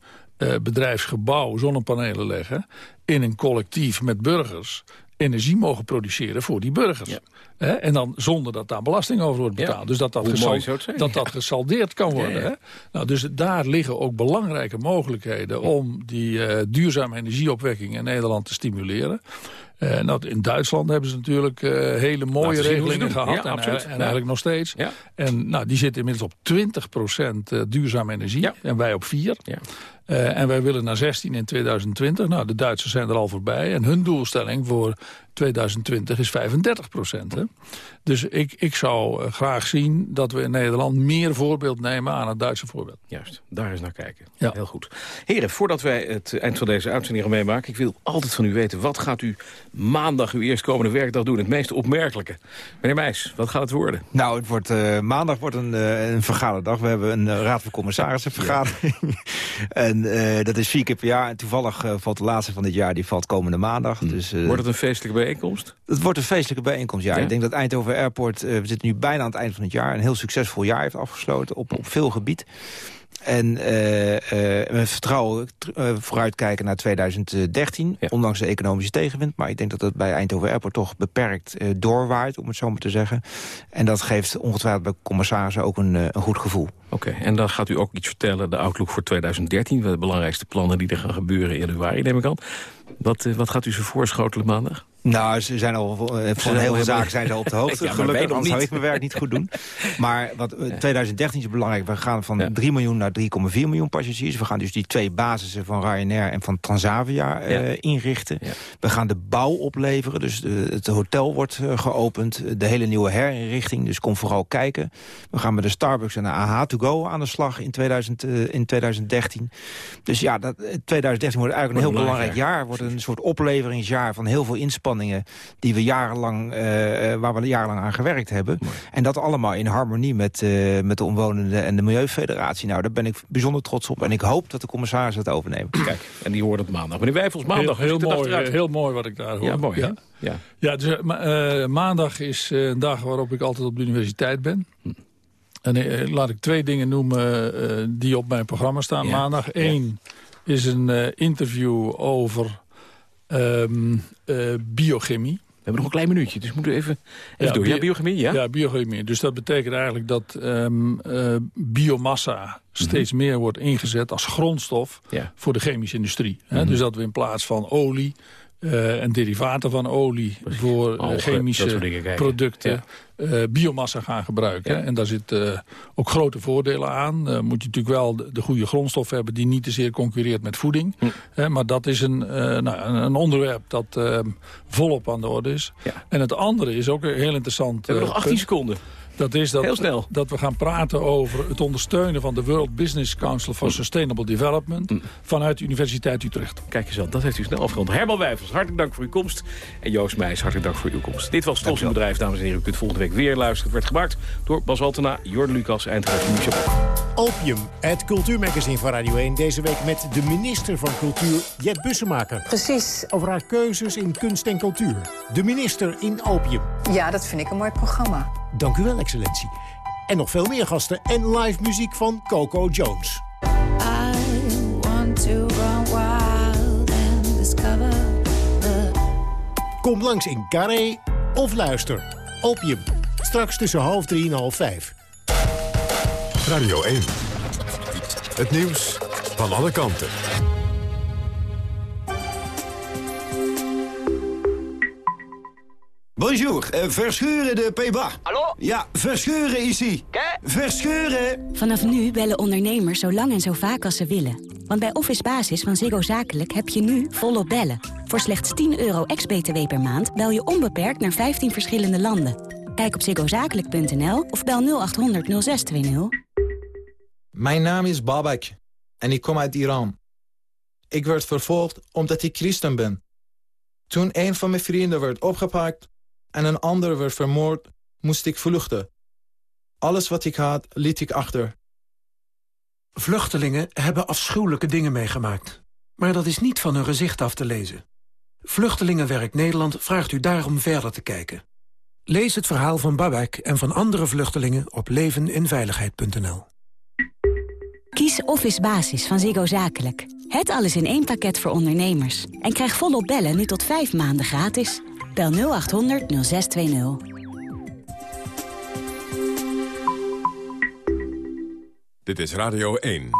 bedrijfsgebouw zonnepanelen leggen... in een collectief met burgers energie mogen produceren voor die burgers. En dan zonder dat daar belasting over wordt betaald. Dus dat dat, Hoe gesal- mooi zou het zijn? dat, dat gesaldeerd kan worden. Nou, dus daar liggen ook belangrijke mogelijkheden... om die eh, duurzame energieopwekking in Nederland te stimuleren. Eh, nou, in Duitsland hebben ze natuurlijk eh, hele mooie regelingen gehad. Ja, en, eigenlijk nog steeds. En nou, die zitten inmiddels op 20% eh, duurzame energie. En wij op 4. Eh, en wij willen naar 16 in 2020. Nou, de Duitsers zijn er al voorbij. En hun doelstelling voor 2020 is 35 procent. Dus ik, ik zou eh, graag zien dat we in Nederland meer voorbeeld nemen aan het Duitse voorbeeld. Juist, daar eens naar kijken. Heel goed. Heren, voordat wij het eind van deze uitzending gaan meemaken... ik wil altijd van u weten, wat gaat u maandag uw eerstkomende werkdag doen? Het meest opmerkelijke. Meneer Meijs, wat gaat het worden? Nou, het wordt, eh, maandag wordt een, eh, een vergaderdag. We hebben een raad van commissarissen vergadering. en eh, dat is vier keer per jaar. En toevallig valt de laatste van dit jaar, die valt komende maandag. Dus, eh, Wordt het een feestelijke bijeenkomst? Het wordt een feestelijke bijeenkomst, ja. Ja? Ik denk dat Eindhoven Airport, eh, we zitten nu bijna aan het eind van het jaar... een heel succesvol jaar heeft afgesloten op, op veel gebied. En eh, eh, we vertrouwen vooruitkijken naar 2013, ondanks de economische tegenwind. Maar ik denk dat het bij Eindhoven Airport toch beperkt doorwaait, om het zo maar te zeggen. En dat geeft ongetwijfeld bij commissarissen ook een, een goed gevoel. Oké, en dan gaat u ook iets vertellen, de outlook voor 2013... de belangrijkste plannen die er gaan gebeuren in januari, neem ik aan. Wat, wat gaat u ze voorschotelen maandag? Nou, ze zijn al eh, van zijn heel veel zaken zijn ze al op de hoogte. Ja, Gelukkig, nog anders zou niet. ik mijn werk niet goed doen. Maar wat, eh, 2013 is belangrijk. We gaan van 3 miljoen naar 3,4 miljoen passagiers. We gaan dus die twee basissen van Ryanair en van Transavia eh, inrichten. We gaan de bouw opleveren. Dus de, het hotel wordt eh, geopend. De hele nieuwe herinrichting. Dus kom vooral kijken. We gaan met de Starbucks en de AH to go aan de slag in, 2000, eh, in 2013. Dus ja, dat, eh, 2013 wordt eigenlijk een heel belangrijk jaar. Wordt een soort opleveringsjaar van heel veel inspanningen die we jarenlang, eh, eh, waar we jarenlang aan gewerkt hebben. En dat allemaal in harmonie met, eh, met de omwonenden en de Milieufederatie. Nou, daar ben ik bijzonder trots op. En ik hoop dat de commissaris het overnemen. Kijk, en die hoort het maandag. Meneer Wijfels, maandag. Heel, mooi, heel mooi wat ik daar hoor. Ja, mooi? Ja, Ja. ja dus, ma- maandag is eh, een dag waarop ik altijd op de universiteit ben. En eh, laat ik twee dingen noemen eh, die op mijn programma staan. Maandag Eén is een eh, interview over eh, biochemie. We hebben nog een klein minuutje, dus moeten we even, even door. Ja, bi- biochemie, ja? Ja, biochemie. Dus dat betekent eigenlijk dat ehm, eh, biomassa steeds meer wordt ingezet als grondstof Mhm. Ja. voor de chemische industrie. Hè? Mhm. Dus dat we in plaats van olie eh, en derivaten van olie voor Algen, chemische producten eh, biomassa gaan gebruiken. En daar zitten ook grote voordelen aan. Eh, moet je natuurlijk wel de, de goede grondstof hebben die niet te zeer concurreert met voeding. Hm. Maar dat is een, eh, nou, een, onderwerp dat eh, volop aan de orde is. En het andere is ook heel interessant. We hebben eh, nog 18 punt. seconden. Dat is dat, Heel snel. dat we gaan praten over het ondersteunen van de World Business Council for Sustainable Development vanuit de Universiteit Utrecht. Kijk eens aan, dat heeft u snel afgerond. Herman Wijfels, hartelijk dank voor uw komst. En Joost Meijs, hartelijk dank voor uw komst. Dit was Tros in Bedrijf, dames en heren. U kunt volgende week Weer luistert werd gemaakt door Bas Altena, Jordan Lucas, eindredactie Opium, het cultuurmagazine van Radio 1. Deze week met de minister van Cultuur, Jet Bussemaker. Precies. Over haar keuzes in kunst en cultuur. De minister in Opium. Ja, dat vind ik een mooi programma. Dank u wel, excellentie. En nog veel meer gasten en live muziek van Coco Jones. I want to wild and discover. Kom langs in Carré of luister. Opium. Straks tussen half drie en half vijf. Radio 1. Het nieuws van alle kanten. Bonjour, uh, Verscheuren de Peba. Hallo? Ja, Verscheuren ici. Què? Verscheuren. Vanaf nu bellen ondernemers zo lang en zo vaak als ze willen. Want bij Office Basis van Ziggo Zakelijk heb je nu volop bellen. Voor slechts 10 euro ex-BTW per maand bel je onbeperkt naar 15 verschillende landen. Kijk op ziggozakelijk.nl of bel 0800 0620. Mijn naam is Babak en ik kom uit Iran. Ik werd vervolgd omdat ik christen ben. Toen een van mijn vrienden werd opgepakt en een ander werd vermoord, moest ik vluchten. Alles wat ik had, liet ik achter. Vluchtelingen hebben afschuwelijke dingen meegemaakt. Maar dat is niet van hun gezicht af te lezen. Vluchtelingenwerk Nederland vraagt u daarom verder te kijken. Lees het verhaal van Babak en van andere vluchtelingen op leveninveiligheid.nl. Kies Office Basis van Ziggo Zakelijk. Het alles in één pakket voor ondernemers. En krijg volop bellen nu tot vijf maanden gratis. Bel 0800 0620. Dit is Radio 1.